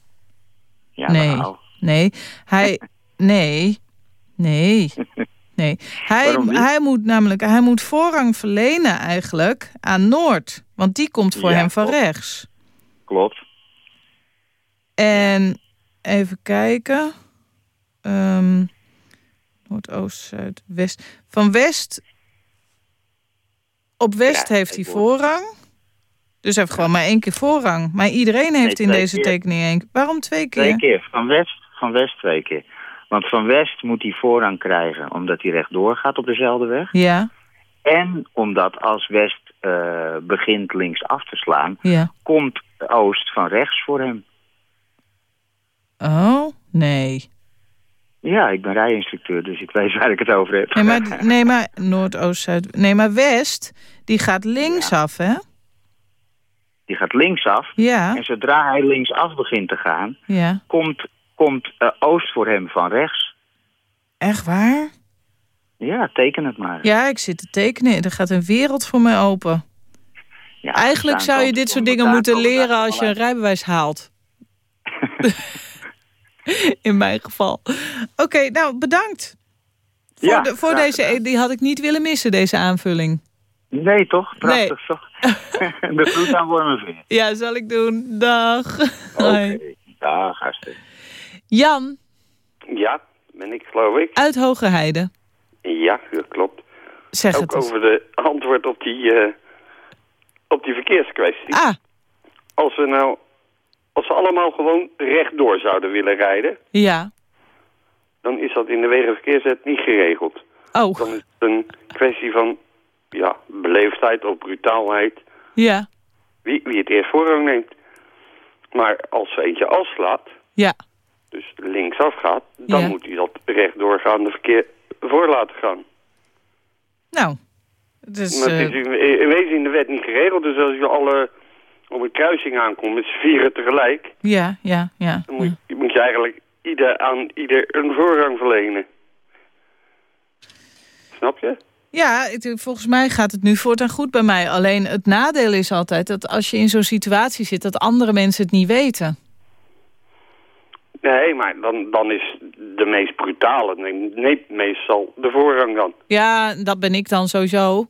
Ja, nee, nou. nee. Hij, nee, nee, nee. Hij, hij moet namelijk, hij moet voorrang verlenen eigenlijk aan Noord. Want die komt voor Ja, hem van klopt. rechts. Klopt. En even kijken. Ehm, Noordoost, Zuid, West. Van West. Op West Ja, heeft hij voorrang. Dus hij heeft gewoon maar één keer voorrang. Maar iedereen heeft in deze keer. tekening één keer. Waarom twee keer? Twee keer. Van West, van West twee keer. Want van West moet hij voorrang krijgen omdat hij rechtdoor gaat op dezelfde weg. Ja, En omdat als West eh, begint links af te slaan, ja. komt Oost van rechts voor hem. Oh, nee. Ja, ik ben rijinstructeur, dus ik weet waar ik het over heb. Nee, maar, nee, maar Noordoost, Zuid... Nee, maar West, die gaat linksaf, hè? Die gaat linksaf. Ja, En zodra hij linksaf begint te gaan, ja. komt, komt eh, Oost voor hem van rechts. Echt waar? Ja, teken het maar. Ja, ik zit te tekenen. Er gaat een wereld voor mij open. Ja, Eigenlijk zou je dit soort dingen moeten leren als je een rijbewijs haalt. In mijn geval. Oké, nou bedankt. Voor, Ja, de, voor deze, die had ik niet willen missen, deze aanvulling. Nee, toch? Prachtig, toch? De groet aan Wormerveer. Ja, zal ik doen. Dag. Hoi. Oké, dag gasten. Jan Ja, ben ik geloof ik. uit Hogerheide. Ja, dat klopt. Zeg Ook het eens. over de antwoord op die, eh, op die verkeerskwestie. Ah, Als we nou, als we allemaal gewoon rechtdoor zouden willen rijden, ja. dan is dat in de wegenverkeerswet niet geregeld. Oh, Dan is het een kwestie van, ja, beleefdheid of brutaalheid. ja. Wie, wie het eerst voorrang neemt. Maar als er eentje afslaat, Ja. dus linksaf gaat, dan Ja. moet hij dat rechtdoorgaande verkeer voor laten gaan. Nou, dus, maar het eh, is in, in wezen in de wet niet geregeld. Dus als je alle op een kruising aankomt met z'n vieren tegelijk, ja, ja, ja. dan moet, moet je eigenlijk ieder aan ieder een voorrang verlenen. Snap je? Ja, het- volgens mij gaat het nu voortaan goed bij mij. Alleen het nadeel is altijd dat als je in zo'n situatie zit... dat andere mensen het niet weten. Nee, maar dan, dan is de meest brutale, neemt meestal de voorrang dan. Ja, dat ben ik dan sowieso.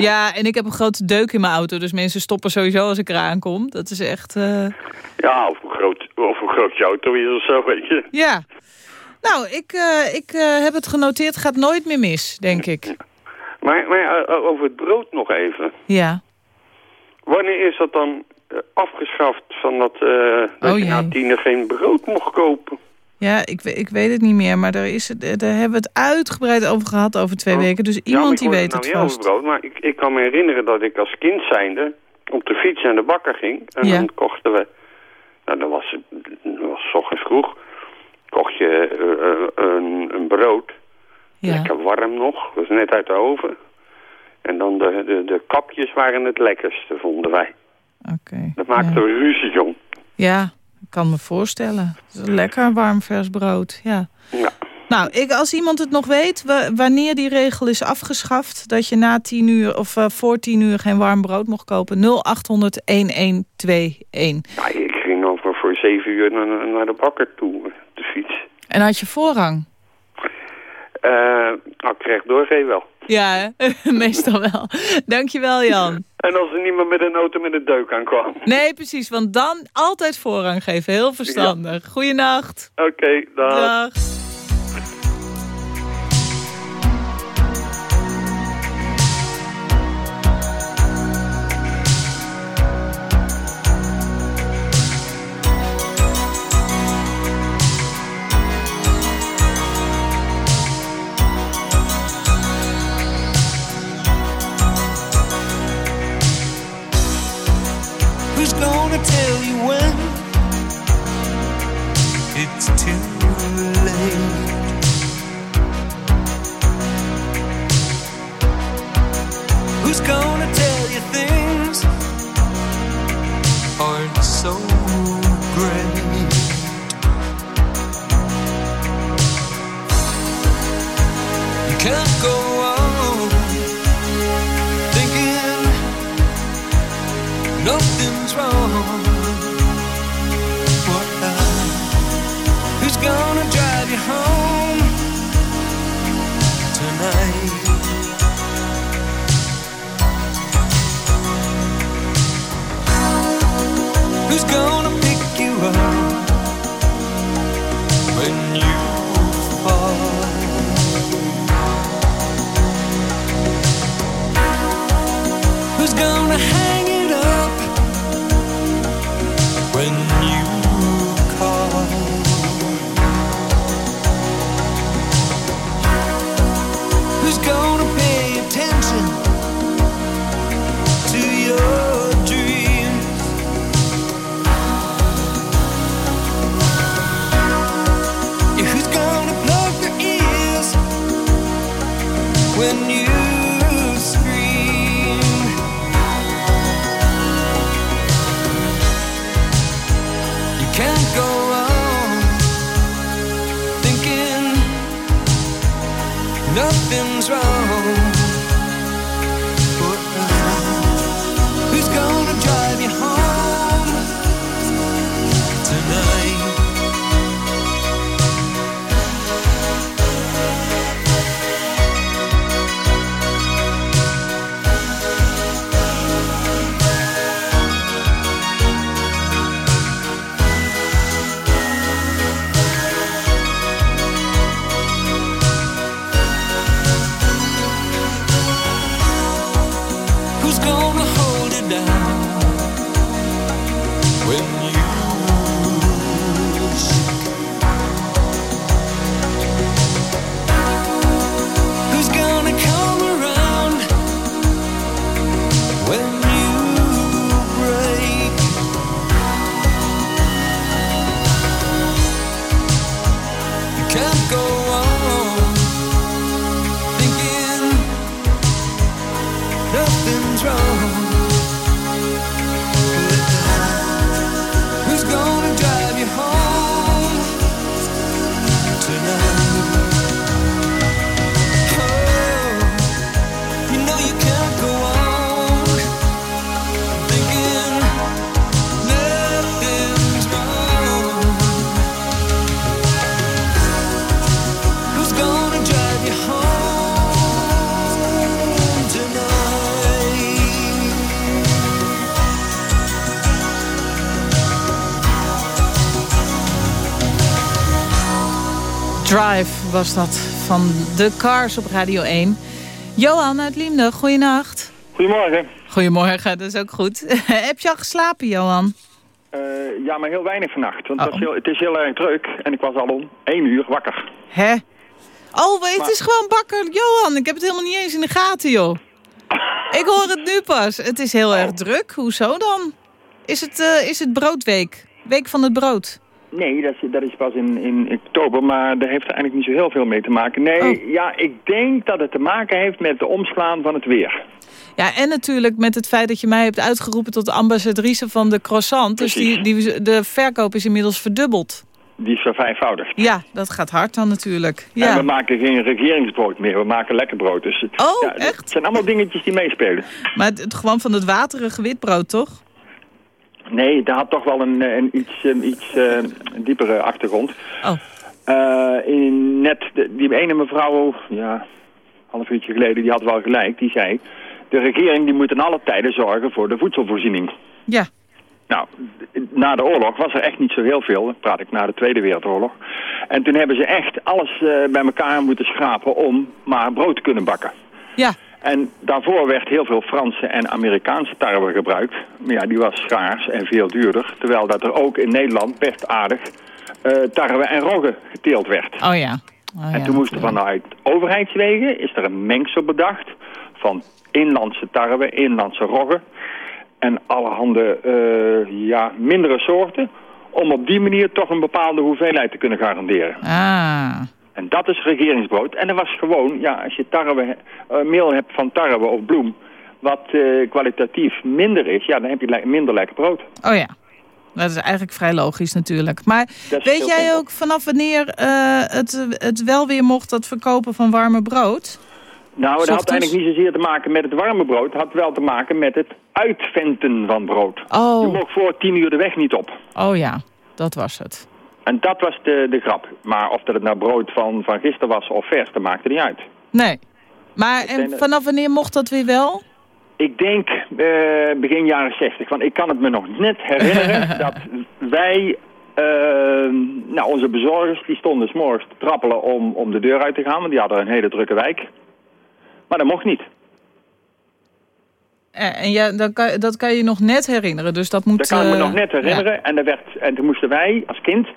Ja, en ik heb een grote deuk in mijn auto. Dus mensen stoppen sowieso als ik eraan kom. Dat is echt... eh, ja, of hoe groot, of hoe groot auto is of zo, weet je. Ja. Nou, ik, eh, ik eh, heb het genoteerd. Gaat nooit meer mis, denk ik. Maar, maar over het brood nog even. Ja. Wanneer is dat dan afgeschaft van dat, dat Oh, je na jee. tienen geen brood mocht kopen? Ja, ik, ik weet het niet meer. Maar daar, is het, eh, daar hebben we het uitgebreid over gehad over twee weken. Dus iemand die weet nou het weer over vast. brood, maar ik, ik kan me herinneren dat ik als kind zijnde op de fiets naar de bakker ging. En Ja. dan kochten we, nou dat was, dat was ochtends vroeg, kocht je eh, eh, een, een brood. Ja. Lekker warm nog, was net uit de oven. En dan de, de, de kapjes waren het lekkerste, vonden wij. Oké. Dat maakte ja. we ruzie, jong. Ja, kan me voorstellen. Lekker warm vers brood, ja. Ja. Nou, ik, als iemand het nog weet, wanneer die regel is afgeschaft... dat je na tien uur of uh, voor tien uur geen warm brood mocht kopen... 0800-1121. Ja, ik ging over voor zeven uur naar, naar de bakker toe, de fiets. En had je voorrang? Uh, nou, ik kreeg doorgeven wel. Ja, meestal wel. Dankjewel, Jan. En als er niemand met een auto met een deuk aankwam. Nee, precies, want dan altijd voorrang geven. Heel verstandig. Ja. Goeienacht. Oké, okay, dag. dag. Was dat van de Cars op Radio 1. Johan uit Liemde, goeienacht. Goedemorgen. Goedemorgen, dat is ook goed. Heb je al geslapen, Johan? Eh, ja, maar heel weinig vannacht. Want het, was heel, het is heel erg druk en ik was al om één uur wakker. Hè? Oh, maar het is gewoon bakker. Johan, ik heb het helemaal niet eens in de gaten, joh. ik hoor het nu pas. Het is heel erg druk. Hoezo dan? Is het, eh, is het broodweek? Week van het brood? Nee, dat is, dat is pas in, in oktober, maar daar heeft er eigenlijk niet zo heel veel mee te maken. Nee, Oh. ja, ik denk dat het te maken heeft met de omslaan van het weer. Ja, en natuurlijk met het feit dat je mij hebt uitgeroepen tot ambassadrice van de croissant. Dus die, die, de verkoop is inmiddels verdubbeld. Die is vervijfvoudigd. Ja, dat gaat hard dan natuurlijk. En we Ja. maken geen regeringsbrood meer, we maken lekker brood. Dus het, Oh, ja, Het zijn allemaal dingetjes die meespelen. Maar het, het- gewoon van het waterige witbrood, toch? Nee, daar had toch wel een, eh, een iets, een iets eh, diepere achtergrond. Oh. Eh, in net, de- die ene mevrouw, ja, half uurtje geleden, die had wel gelijk. Die zei, de regering die moet in alle tijden zorgen voor de voedselvoorziening. Ja. Nou, na de oorlog was er echt niet zo heel veel. Dan praat ik na de Tweede Wereldoorlog. En toen hebben ze echt alles eh, bij elkaar moeten schrapen om maar brood te kunnen bakken. Ja. En daarvoor werd heel veel Franse en Amerikaanse tarwe gebruikt. Maar ja, die was schaars en veel duurder. Terwijl dat er ook in Nederland best aardig eh, tarwe en rogge geteeld werd. Oh ja. Oh, en ja. toen moest er vanuit overheidswegen is er een mengsel bedacht van inlandse tarwe, inlandse rogge en allerhande eh, ja, mindere soorten. Om op die manier toch een bepaalde hoeveelheid te kunnen garanderen. Ah. En dat is regeringsbrood. En dat was gewoon, ja, als je tarwe, eh, meel hebt van tarwe of bloem, wat eh, kwalitatief minder is, ja, dan heb je le- minder lekker brood. Oh ja. Dat is eigenlijk vrij logisch natuurlijk. Maar weet jij simpel. ook vanaf wanneer eh, het, het wel weer mocht, dat verkopen van warme brood? Nou, dat had eigenlijk niet zozeer te maken met het warme brood. Het had wel te maken met het uitventen van brood. Oh. Je mocht voor tien uur de weg niet op. Oh ja, dat was het. En dat was de, de grap. Maar of dat het nou brood van, van gisteren was of vers, dat maakte niet uit. Nee. Maar en vanaf wanneer mocht dat weer wel? Ik denk eh, begin jaren 60. Want ik kan het me nog net herinneren dat wij... eh, nou, onze bezorgers die stonden s'morgens te trappelen om, om de deur uit te gaan. Want die hadden een hele drukke wijk. Maar dat mocht niet. Eh, En ja, dan kan, dat kan je nog net herinneren, dus dat moet... Dat kan ik me nog net herinneren. En, er werd, en toen moesten wij als kind,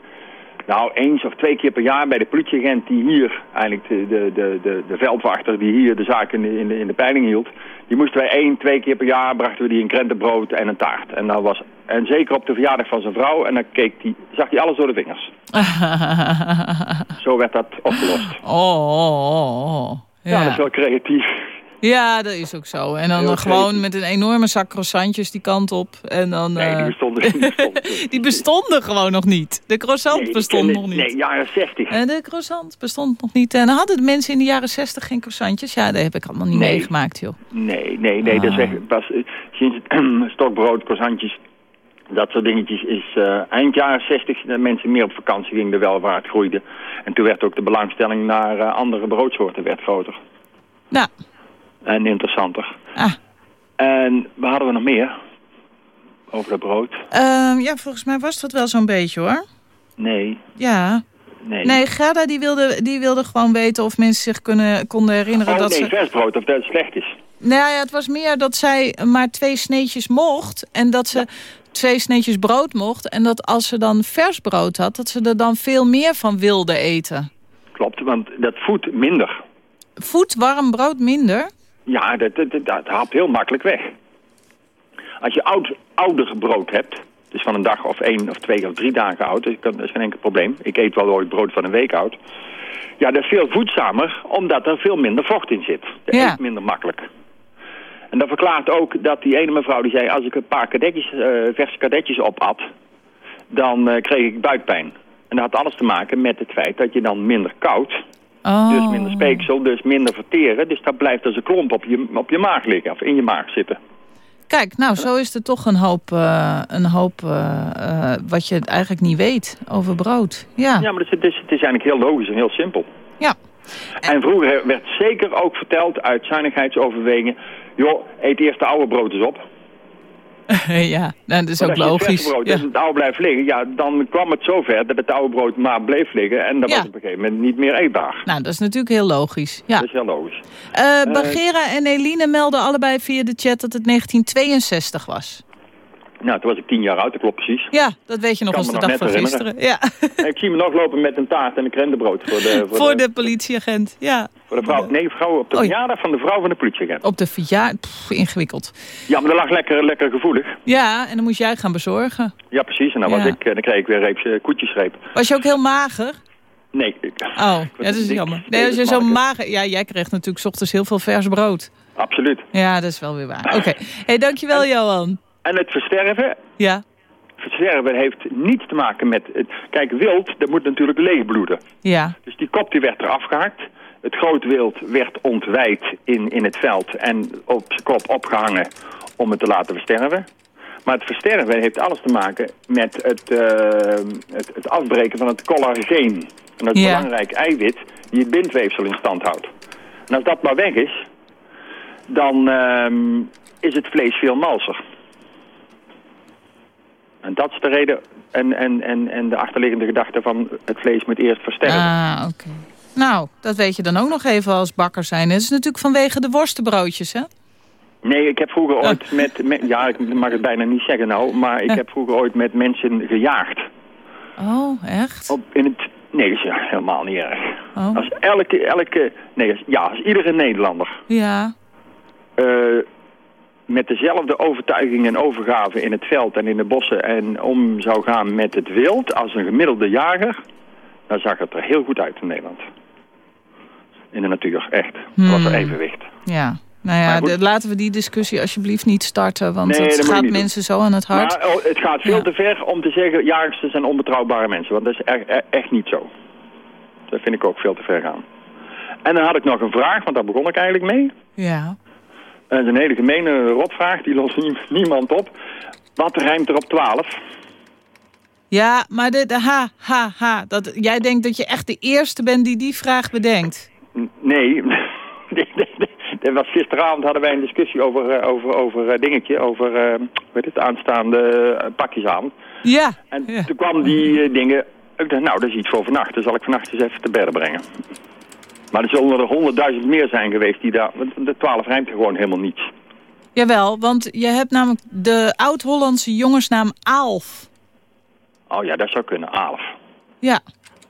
nou eens of twee keer per jaar bij de politieagent die hier, eigenlijk de, de, de, de, de veldwachter die hier de zaak in de, in, de, in de peiling hield, die moesten wij één, twee keer per jaar, brachten we die een krentenbrood en een taart. En, dat was, en zeker op de verjaardag van zijn vrouw, en dan keek die, zag hij alles door de vingers. Zo werd dat opgelost. oh, oh, oh, oh. Ja, Ja. dat is wel creatief. Ja, dat is ook zo. En dan eh, gewoon met een enorme zak croissantjes die kant op. En dan, Nee, die eh, bestonden, die bestonden die bestonden gewoon nog niet. De croissant Nee, bestond nog niet. Nee, jaren 60. En de croissant bestond nog niet. En hadden de mensen in de jaren zestig geen croissantjes? Ja, dat heb ik allemaal niet Nee. meegemaakt, joh. Nee, nee, nee. Dat is echt pas eh, sinds het stokbrood, croissantjes, dat soort dingetjes is eh, eind jaren 60 dat mensen meer op vakantie gingen, de welvaart groeide. En toen werd ook de belangstelling naar eh, andere broodsoorten werd groter. Nou. En interessanter. Ah. En wat hadden we nog meer? Over dat brood? Ehm, ja, volgens mij was dat wel zo'n beetje, hoor. Nee, Ja. nee. Nee, Gerda die wilde, die wilde gewoon weten of mensen zich kunnen, konden herinneren oh dat nee, ze... versbrood, of dat het slecht is. Nou ja, het was meer dat zij maar twee sneetjes mocht. En dat ze twee sneetjes brood mocht. En dat als ze dan vers brood had, dat ze er dan veel meer van wilde eten. Klopt, want dat voedt minder. Voet warm brood minder? Ja, dat, dat, dat, dat haalt heel makkelijk weg. Als je oud, ouder brood hebt, dus van een dag of één of twee of drie dagen oud, dus dat is geen enkel probleem. Ik eet wel ooit brood van een week oud. Ja, dat is veel voedzamer, omdat er veel minder vocht in zit. Dat Ja. eet minder makkelijk. En dat verklaart ook dat die ene mevrouw die zei, als ik een paar kadetjes, eh, verse kadetjes opat, dan eh, kreeg ik buikpijn. En dat had alles te maken met het feit dat je dan minder koud, Oh. dus minder speeksel, dus minder verteren. Dus dat blijft als een klomp op je, op je maag liggen, of in je maag zitten. Kijk, nou, zo is er toch een hoop, eh, een hoop eh, eh, wat je eigenlijk niet weet over brood. Ja. Ja, maar het is, het, is, het is eigenlijk heel logisch en heel simpel. Ja. En vroeger werd zeker ook verteld uit zuinigheidsoverwegingen... joh, eet eerst de oude brood eens op. ja, nou, dat is ook het logisch. verse brood, Ja. als het oude blijft liggen, ja, dan kwam het zover dat het oude brood maar bleef liggen... en dat Ja. was op een gegeven moment niet meer eetbaar. Nou, dat is natuurlijk heel logisch. Ja. Dat is heel logisch. Eh Bagheera en Eline melden allebei via de chat dat het 1962 was. Nou, toen was ik tien jaar oud, dat klopt precies. Ja, dat weet je nog als de dag van gisteren. Ja. ik zie me nog lopen met een taart en een krentenbrood voor de, voor Voor de, de politieagent, ja. voor de vrouw. Nee, vrouw op de Oh, ja. verjaardag van de vrouw van de politieagent. Op de verjaardag, ingewikkeld. Ja, maar dat lag lekker, lekker gevoelig. Ja, en dan moest jij gaan bezorgen. Ja, precies. En dan, was ik, eh, dan kreeg ik weer een reepje uh, koetjesreep. Was je ook heel mager? Nee. ik- Oh, ja, dat is jammer. Nee, als je zo mager... Ja, jij kreeg natuurlijk 's ochtends heel veel vers brood. Absoluut. Ja, dat is wel weer waar. Oké. hey, dankjewel Johan. En het versterven, Ja. versterven heeft niets te maken met... Het, kijk, wild, dat moet natuurlijk leegbloeden. Ja. Dus die kop die werd eraf gehakt. Het groot wild werd ontwijd in, in het veld en op zijn kop opgehangen om het te laten versterven. Maar het versterven heeft alles te maken met het, eh, het, het afbreken van het collageen. En dat is Ja. een belangrijk eiwit die het bindweefsel in stand houdt. En als dat maar weg is, dan ehm, is het vlees veel malser. En dat is de reden en, en, en, en de achterliggende gedachte van het vlees moet eerst versterven. Ah, oké. Nou, dat weet je dan ook nog even als bakker zijn. Het is natuurlijk vanwege de worstenbroodjes, hè? Nee, ik heb vroeger ooit met, met... Ja, ik mag het bijna niet zeggen nou, maar ik heb vroeger ooit met mensen gejaagd. Oh, echt? Op, in het, nee, dat is ja helemaal niet erg. Oh. Als elke, elke, nee, als, ja, als iedere Nederlander Ja. eh, met dezelfde overtuiging en overgave in het veld en in de bossen en om zou gaan met het wild als een gemiddelde jager, dan zag het er heel goed uit in Nederland. In de natuur, echt. Er was er Hmm. evenwicht. Ja. Nou ja, Maar goed. de- laten we die discussie alsjeblieft niet starten, want Nee, het gaat doen. mensen zo aan het hart. Maar oh, het gaat veel Ja. te ver om te zeggen, jagers zijn onbetrouwbare mensen. Want dat is e- e- echt niet zo. Dat vind ik ook veel te ver gaan. En dan had ik nog een vraag, want daar begon ik eigenlijk mee. Ja. En dat is een hele gemene rotvraag, die lost nie- niemand op. Wat rijmt er op 12? Ja, maar de, de ha, ha, ha. Dat, jij denkt dat je echt de eerste bent die die vraag bedenkt. Nee, dat was gisteravond hadden wij een discussie over, eh, over, over eh, dingetje, over eh, heet het, aanstaande eh, pakjesavond. Ja. En toen kwam die eh, dingen, ik dacht nou dat is iets voor vannacht, dan zal ik vannacht eens even te berden brengen. Maar er zullen er honderdduizend meer zijn geweest die daar, de 12 rijmt gewoon helemaal niets. Jawel, want je hebt namelijk de oud-Hollandse jongensnaam Aalf. Oh ja, dat zou kunnen, Alf. Ja.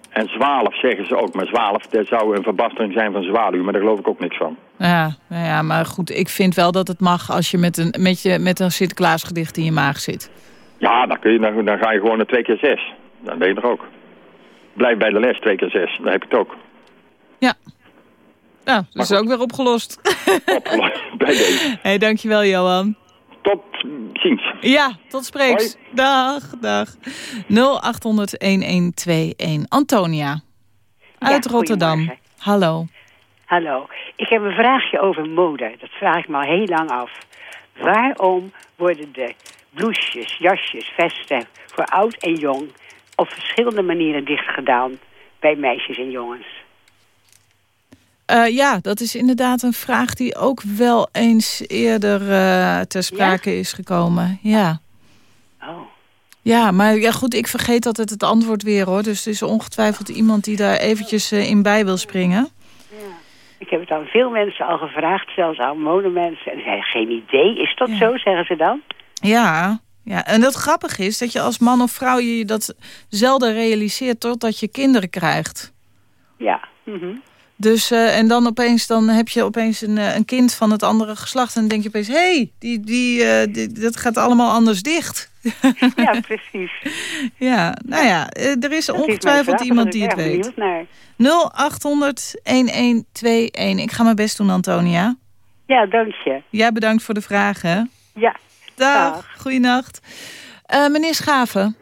En zwaalf zeggen ze ook, maar zwaalf, dat zou een verbastering zijn van zwaluw, maar daar geloof ik ook niks van. Ja, nou ja, maar goed, ik vind wel dat het mag als je met een, met je, met een Sinterklaasgedicht in je maag zit. Ja, dan, kun je, dan, dan ga je gewoon naar twee keer zes. Dan ben je er ook. Blijf bij de les, twee keer zes. Dan heb je het ook. Ja. Nou, dat is ook weer opgelost. bij deze. hey, dankjewel Johan. Tot ziens. Ja, tot spreeks. Dag, dag. 0800-1121. Antonia. Uit Ja, Rotterdam. Hallo. Hallo. Ik heb een vraagje over mode. Dat vraag ik me al heel lang af. Waarom worden de blouses, jasjes, vesten voor oud en jong op verschillende manieren dichtgedaan bij meisjes en jongens? Eh, ja, dat is inderdaad een vraag die ook wel eens eerder eh, ter sprake is gekomen. Ja. Oh. Ja, maar ja, goed, ik vergeet altijd het antwoord weer hoor. Dus er is ongetwijfeld iemand die daar eventjes eh, in bij wil springen. Ik heb het aan veel mensen al gevraagd, zelfs aan modemensen. En ze hebben geen idee. Is dat zo, zeggen ze dan? Ja, ja, en het grappige is dat je als man of vrouw je dat zelden realiseert totdat je kinderen krijgt. Ja. mhm. Dus, eh, en dan opeens dan heb je opeens een, eh, een kind van het andere geslacht. En dan denk je opeens, hé, hey, die, die, eh, die- dat gaat allallemaal anders dicht. Ja, precies. Ja, nou ja, er is Dat ongetwijfeld iemand die het weet. erg benieuwd naar. 0800-1121. Ik ga mijn best doen, Antonia. Ja, dank je. Jij bedankt voor de vragen. Ja. Dag, Dag. goeienacht. Eh, meneer Schaven,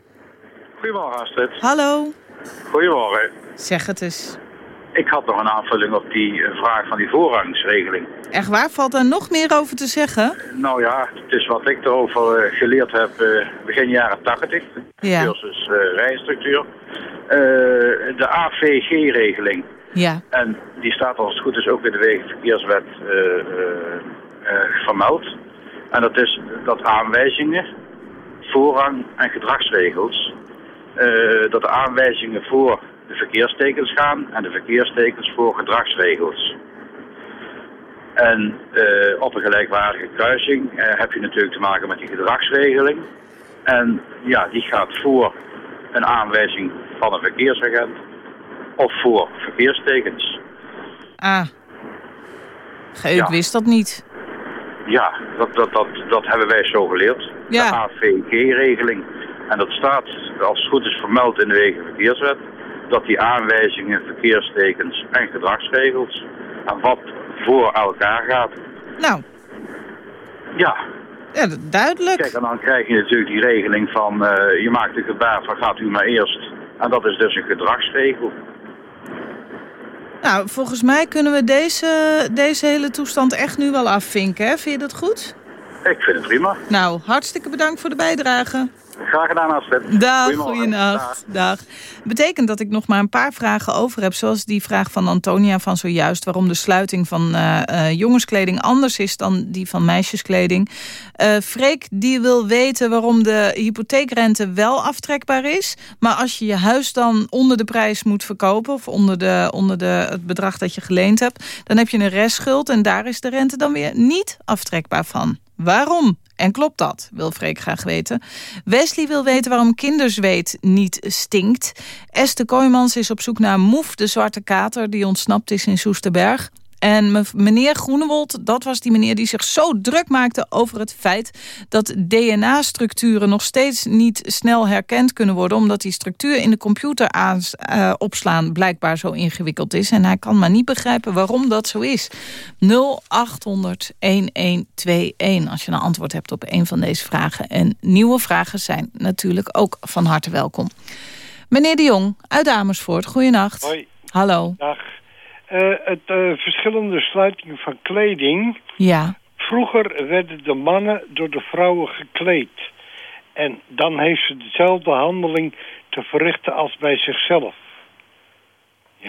Goedemorgen Astrid. hallo. Goedemorgen. Zeg het eens. Ik had nog een aanvulling op die eh, vraag van die voorrangsregeling. Echt waar? Valt daar nog meer over te zeggen? Nou ja, het is wat ik erover eh, geleerd heb eh, begin jaren 80. Ja. Cursus rijstructuur. De AVG-regeling. Ja. En die staat als het goed is ook in de Wegenverkeerswet eh, vermeld. En dat is dat aanwijzingen, voorrang en gedragsregels... dat de aanwijzingen voor de verkeerstekens gaan en de verkeerstekens voor gedragsregels. En eh, op een gelijkwaardige kruising eh, heb je natuurlijk te maken met die gedragsregeling. En ja, die gaat voor een aanwijzing van een verkeersagent of voor verkeerstekens. Ah. Geuk Ja. wist dat niet. Ja, dat, dat, dat, dat hebben wij zo geleerd. Ja. De AVG-regeling. En dat staat, als het goed is, vermeld in de Wegenverkeerswet... dat die aanwijzingen, verkeerstekens en gedragsregels... en wat voor elkaar gaat. Nou, Ja, ja, duidelijk. kijk, en dan krijg je natuurlijk die regeling van... eh, je maakt een gebaar van gaat u maar eerst. En dat is dus een gedragsregel. Nou, volgens mij kunnen we deze, deze hele toestand echt nu wel afvinken. Hè? Vind je dat goed? Ik vind het prima. Nou, hartstikke bedankt voor de bijdrage. Graag gedaan, Astrid. Dag, goeienacht. Dag. Betekent dat ik nog maar een paar vragen over heb. Zoals die vraag van Antonia van zojuist. Waarom de sluiting van eh, eh, jongenskleding anders is dan die van meisjeskleding. Eh Freek die wil weten waarom de hypotheekrente wel aftrekbaar is. Maar als je je huis dan onder de prijs moet verkopen. Of onder, de, onder de, het bedrag dat je geleend hebt. Dan heb je een restschuld. En daar is de rente dan weer niet aftrekbaar van. Waarom? En klopt dat? Wil Freek graag weten. Wesley wil weten waarom kinderzweet niet stinkt. Esther Kooijmans is op zoek naar Moef, de zwarte kater... die ontsnapt is in Soesterberg. En me- meneer Groenewold, dat was die meneer die zich zo druk maakte over het feit dat DNA-structuren nog steeds niet snel herkend kunnen worden, omdat die structuur in de computer aans- eh, opslaan blijkbaar zo ingewikkeld is. En hij kan maar niet begrijpen waarom dat zo is. 0800 1121 als je een antwoord hebt op een van deze vragen. En nieuwe vragen zijn natuurlijk ook van harte welkom. Meneer de Jong uit Amersfoort, goeienacht. Hoi. Hallo. Dag. Eh, het eh, verschillende sluitingen van kleding. Ja. Vroeger werden de mannen door de vrouwen gekleed. En dan heeft ze dezelfde handeling te verrichten als bij zichzelf.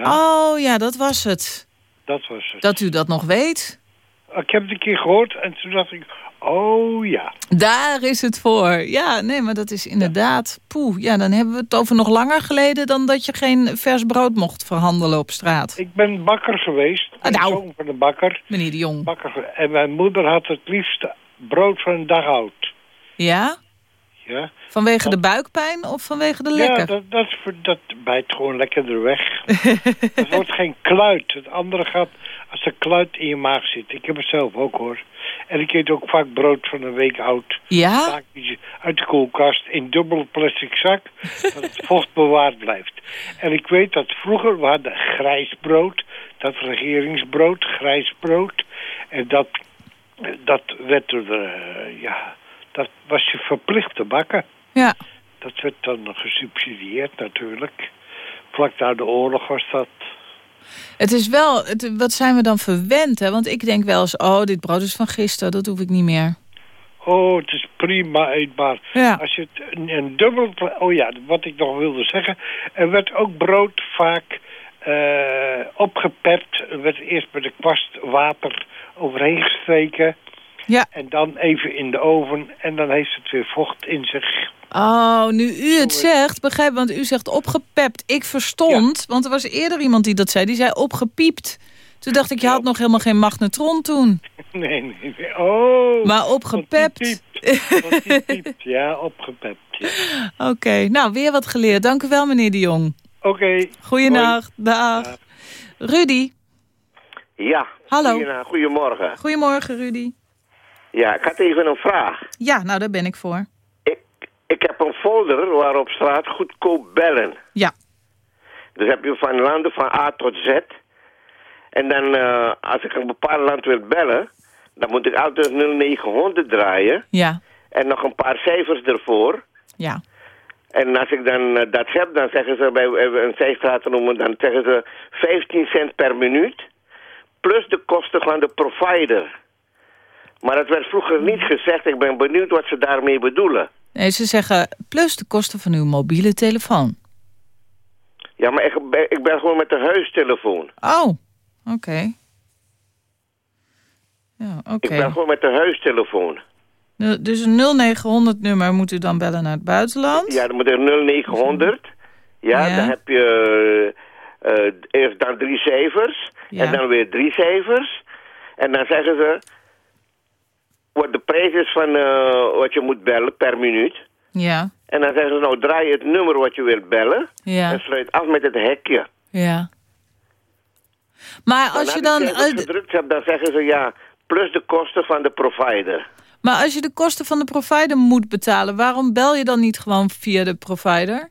Oh ja, dat was het. Dat was het. Dat u dat nog weet. Ik heb het een keer gehoord en toen dacht ik... Oh ja. Daar is het voor. Ja, nee, maar dat is inderdaad... Poeh, ja, dan hebben we het over nog langer geleden... dan dat je geen vers brood mocht verhandelen op straat. Ik ben bakker geweest. Ik ben nou. zoon van een bakker. Meneer de Jong. Bakker, en mijn moeder had het liefst brood van een dag oud. Ja? Ja, Vanwege de buikpijn of vanwege de lekker? ja dat, dat, dat bijt gewoon lekkerder weg. Het wordt geen kluit. Het andere gaat als er kluit in je maag zit. Ik heb het zelf ook hoor. En ik eet ook vaak brood van een week oud. Ja? Uit de koelkast in dubbel plastic zak. dat het vocht bewaard blijft. En ik weet dat vroeger we hadden grijs brood. Dat regeringsbrood, grijs brood. En dat, dat werd de, eh, ja, dat was je verplicht te bakken. Ja. Dat werd dan gesubsidieerd natuurlijk. Vlak na de oorlog was dat. Het is wel, het, wat zijn we dan verwend, hè? Want ik denk wel eens, oh, dit brood is van gisteren, dat hoef ik niet meer. Oh, het is prima eetbaar. Ja. Als je het een, een dubbel... Oh ja, wat ik nog wilde zeggen. Er werd ook brood vaak opgepept. Er werd eerst met de kwast water overheen gestreken. Ja. En dan even in de oven. En dan heeft het weer vocht in zich. Oh, nu u het zegt, begrijp, want u zegt opgepept. Ik verstond, want er was eerder iemand die dat zei, die zei opgepiept. Toen dacht ik, je had nog helemaal geen magnetron toen. Nee, nee, nee. Oh. Maar opgepept. Wat die piept. Ja, opgepept. ja. Oké, nou, weer wat geleerd. Dank u wel, meneer de Jong. Oké. Goeienacht, dag. Rudy, Ja. Hallo. Goedemorgen. goedemorgen Rudy. Ja, ik had even een vraag. Ja, nou, daar ben ik voor. Ik heb een folder waarop staat goedkoop bellen. Ja. Dus heb je van landen van A tot Z. En dan, eh, als ik een bepaald land wil bellen, dan moet ik altijd 0900 draaien. Ja, En nog een paar cijfers ervoor. ja. En als ik dan eh, dat heb, dan zeggen ze bij eh, een zijstraat noemen, dan zeggen ze 15 cent per minuut. Plus de kosten van de provider. Maar dat werd vroeger niet gezegd. Ik ben benieuwd wat ze daarmee bedoelen. Nee, ze zeggen plus de kosten van uw mobiele telefoon. Ja, maar ik ben, ik ben gewoon met de huistelefoon. Oh, oké. Ja, oké. Ik ben gewoon met de huistelefoon. Dus een 0900 nummer moet u dan bellen naar het buitenland? Ja, dan moet er 0900. Ja, Ja. dan heb je eh, eh, eerst dan drie cijfers. Ja. En dan weer drie cijfers. En dan zeggen ze... Wat de prijs is van eh, wat je moet bellen per minuut. Ja. En dan zeggen ze, nou draai het nummer wat je wilt bellen. Ja. En sluit af met het hekje. Ja. Maar als je dan... Als je gedrukt hebt, dan zeggen ze ja, plus de kosten van de provider. Maar als je de kosten van de provider moet betalen... waarom bel je dan niet gewoon via de provider?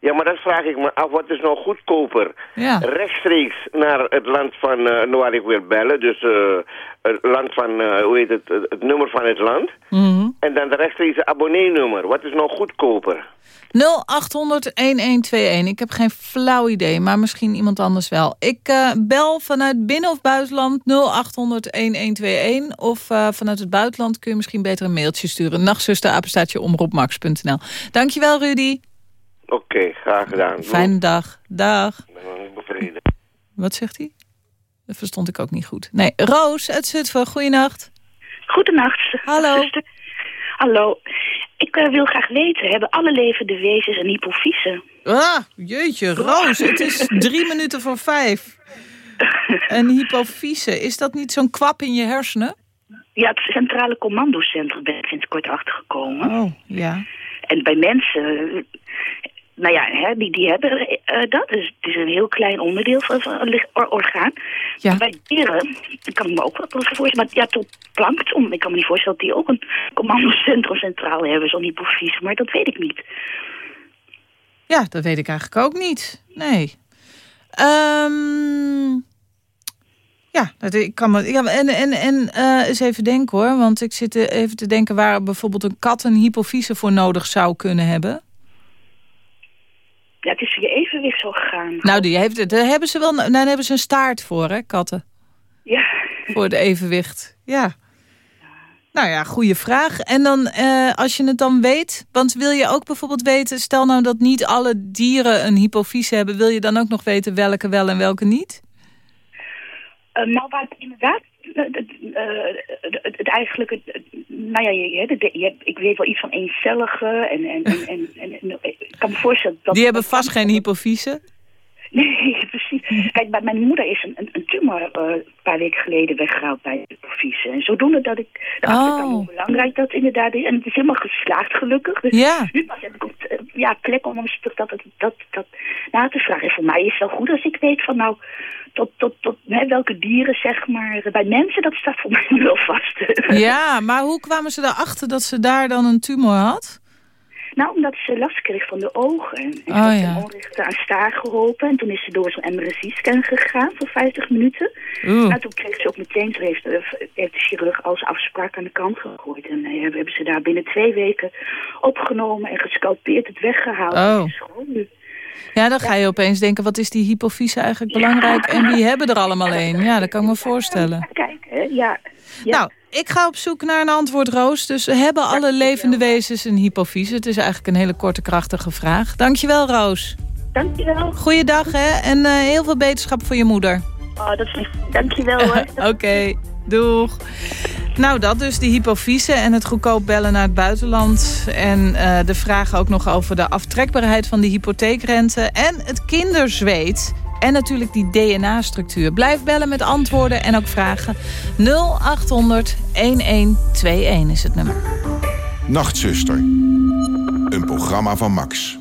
Ja, maar dat vraag ik me af. Wat is nou goedkoper? Ja. Rechtstreeks naar het land van uh, waar ik wil bellen. Dus uh, het land van, uh, hoe heet het, het nummer van het land. Mhm. En dan de rechtstreeks abonneenummer. Wat is nou goedkoper? 0800-1121. Ik heb geen flauw idee, maar misschien iemand anders wel. Ik uh, bel vanuit binnen- of buitenland 0800-1121. Of vanuit het buitenland kun je misschien beter een mailtje sturen. Nachtzuster, apenstaatje, omroepmax.nl. Dankjewel, Rudy. Oké, okay, graag gedaan. Fijne dag. Dag. Ik ben bevreden. Wat zegt hij? Dat verstond ik ook niet goed. Nee, Roos uit Zutphen, goeienacht. Goedenacht. Hallo. Zuster. Hallo. Ik uh, wil graag weten, hebben alle levende wezens een hypofyse? Ah, jeetje, Roos, het is drie minuten voor vijf. Een hypofyse, is dat niet zo'n kwap in je hersenen? Ja, het centrale commandocentrum ben ik sinds kort achtergekomen. Oh, ja. En bij mensen, nou ja, hè, die, die hebben uh, dat. Dus het is een heel klein onderdeel van, een orgaan. Ja. Bij dieren kan ik me ook wel voorstellen. Maar ja, tot plankton. Ik kan me niet voorstellen dat die ook een commandocentrum centraal hebben, zo'n hypofyse. Maar dat weet ik niet. Ja, dat weet ik eigenlijk ook niet. Nee. Um, ja, ik kan me, ja, en, en, en uh, eens even denken hoor. Want ik zit even te denken waar bijvoorbeeld een kat een hypofyse voor nodig zou kunnen hebben. Ja, het is je evenwicht zo gegaan. Nou, die heeft, daar hebben ze wel, nou, daar hebben ze een staart voor, hè, katten. Ja. Voor het evenwicht, ja. Nou ja, goede vraag. En dan, uh, als je het dan weet, want wil je ook bijvoorbeeld weten... stel nou dat niet alle dieren een hypofyse hebben... wil je dan ook nog weten welke wel en welke niet? Uh, nou, waar het inderdaad... Het, het eigenlijk... Het, nou ja, je, je, je, ik weet wel iets van eencellige en... en, en, en, en, en ik kan me voorstellen dat... Die hebben vast geen hypofyse? Nee, precies. Kijk, bij mijn moeder is een, een, tumor uh, een paar weken geleden weggehaald bij de hypofyse. En zodoende dat ik dacht oh. hoe belangrijk dat inderdaad is. En het is helemaal geslaagd, gelukkig. Dus ja. nu pas heb ik uh, ja, plek om een stuk dat, dat, dat na te vragen. En voor mij is het wel goed als ik weet van nou, tot, tot, tot hè, welke dieren zeg maar. Bij mensen, dat staat voor mij wel vast. ja, maar hoe kwamen ze erachter dat ze daar dan een tumor had? Nou, omdat ze last kreeg van de ogen. En ik oh, ja. onrechte aan staar geholpen. En toen is ze door zo'n MRSI-scan gegaan voor 50 minuten. Oeh. Nou, toen kreeg ze ook meteen, toen heeft, heeft de chirurg als afspraak aan de kant gegooid. En uh, hebben ze daar binnen twee weken opgenomen en gescalpeerd, het weggehaald. Oh. En is gewoon nu. Ja, dan ga je opeens denken, wat is die hypofyse eigenlijk belangrijk? Ja. En wie hebben er allemaal een? Ja, dat kan ik me voorstellen. Kijk, hè, ja. ja. Nou, ik ga op zoek naar een antwoord, Roos. Dus hebben alle levende wezens een hypofyse? Het is eigenlijk een hele korte, krachtige vraag. Dankjewel, Roos. Dankjewel. Goeiedag, hè. En uh, heel veel beterschap voor je moeder. Oh, dat is lief. Dankjewel, hoor. Oké, okay. doeg. Nou, dat dus, die hypofyse en het goedkoop bellen naar het buitenland. En uh, de vraag ook nog over de aftrekbaarheid van de hypotheekrente. En het kinderzweet. En natuurlijk die DNA-structuur. Blijf bellen met antwoorden en ook vragen. 0800 1121 is het nummer. Nachtzuster. Een programma van Max.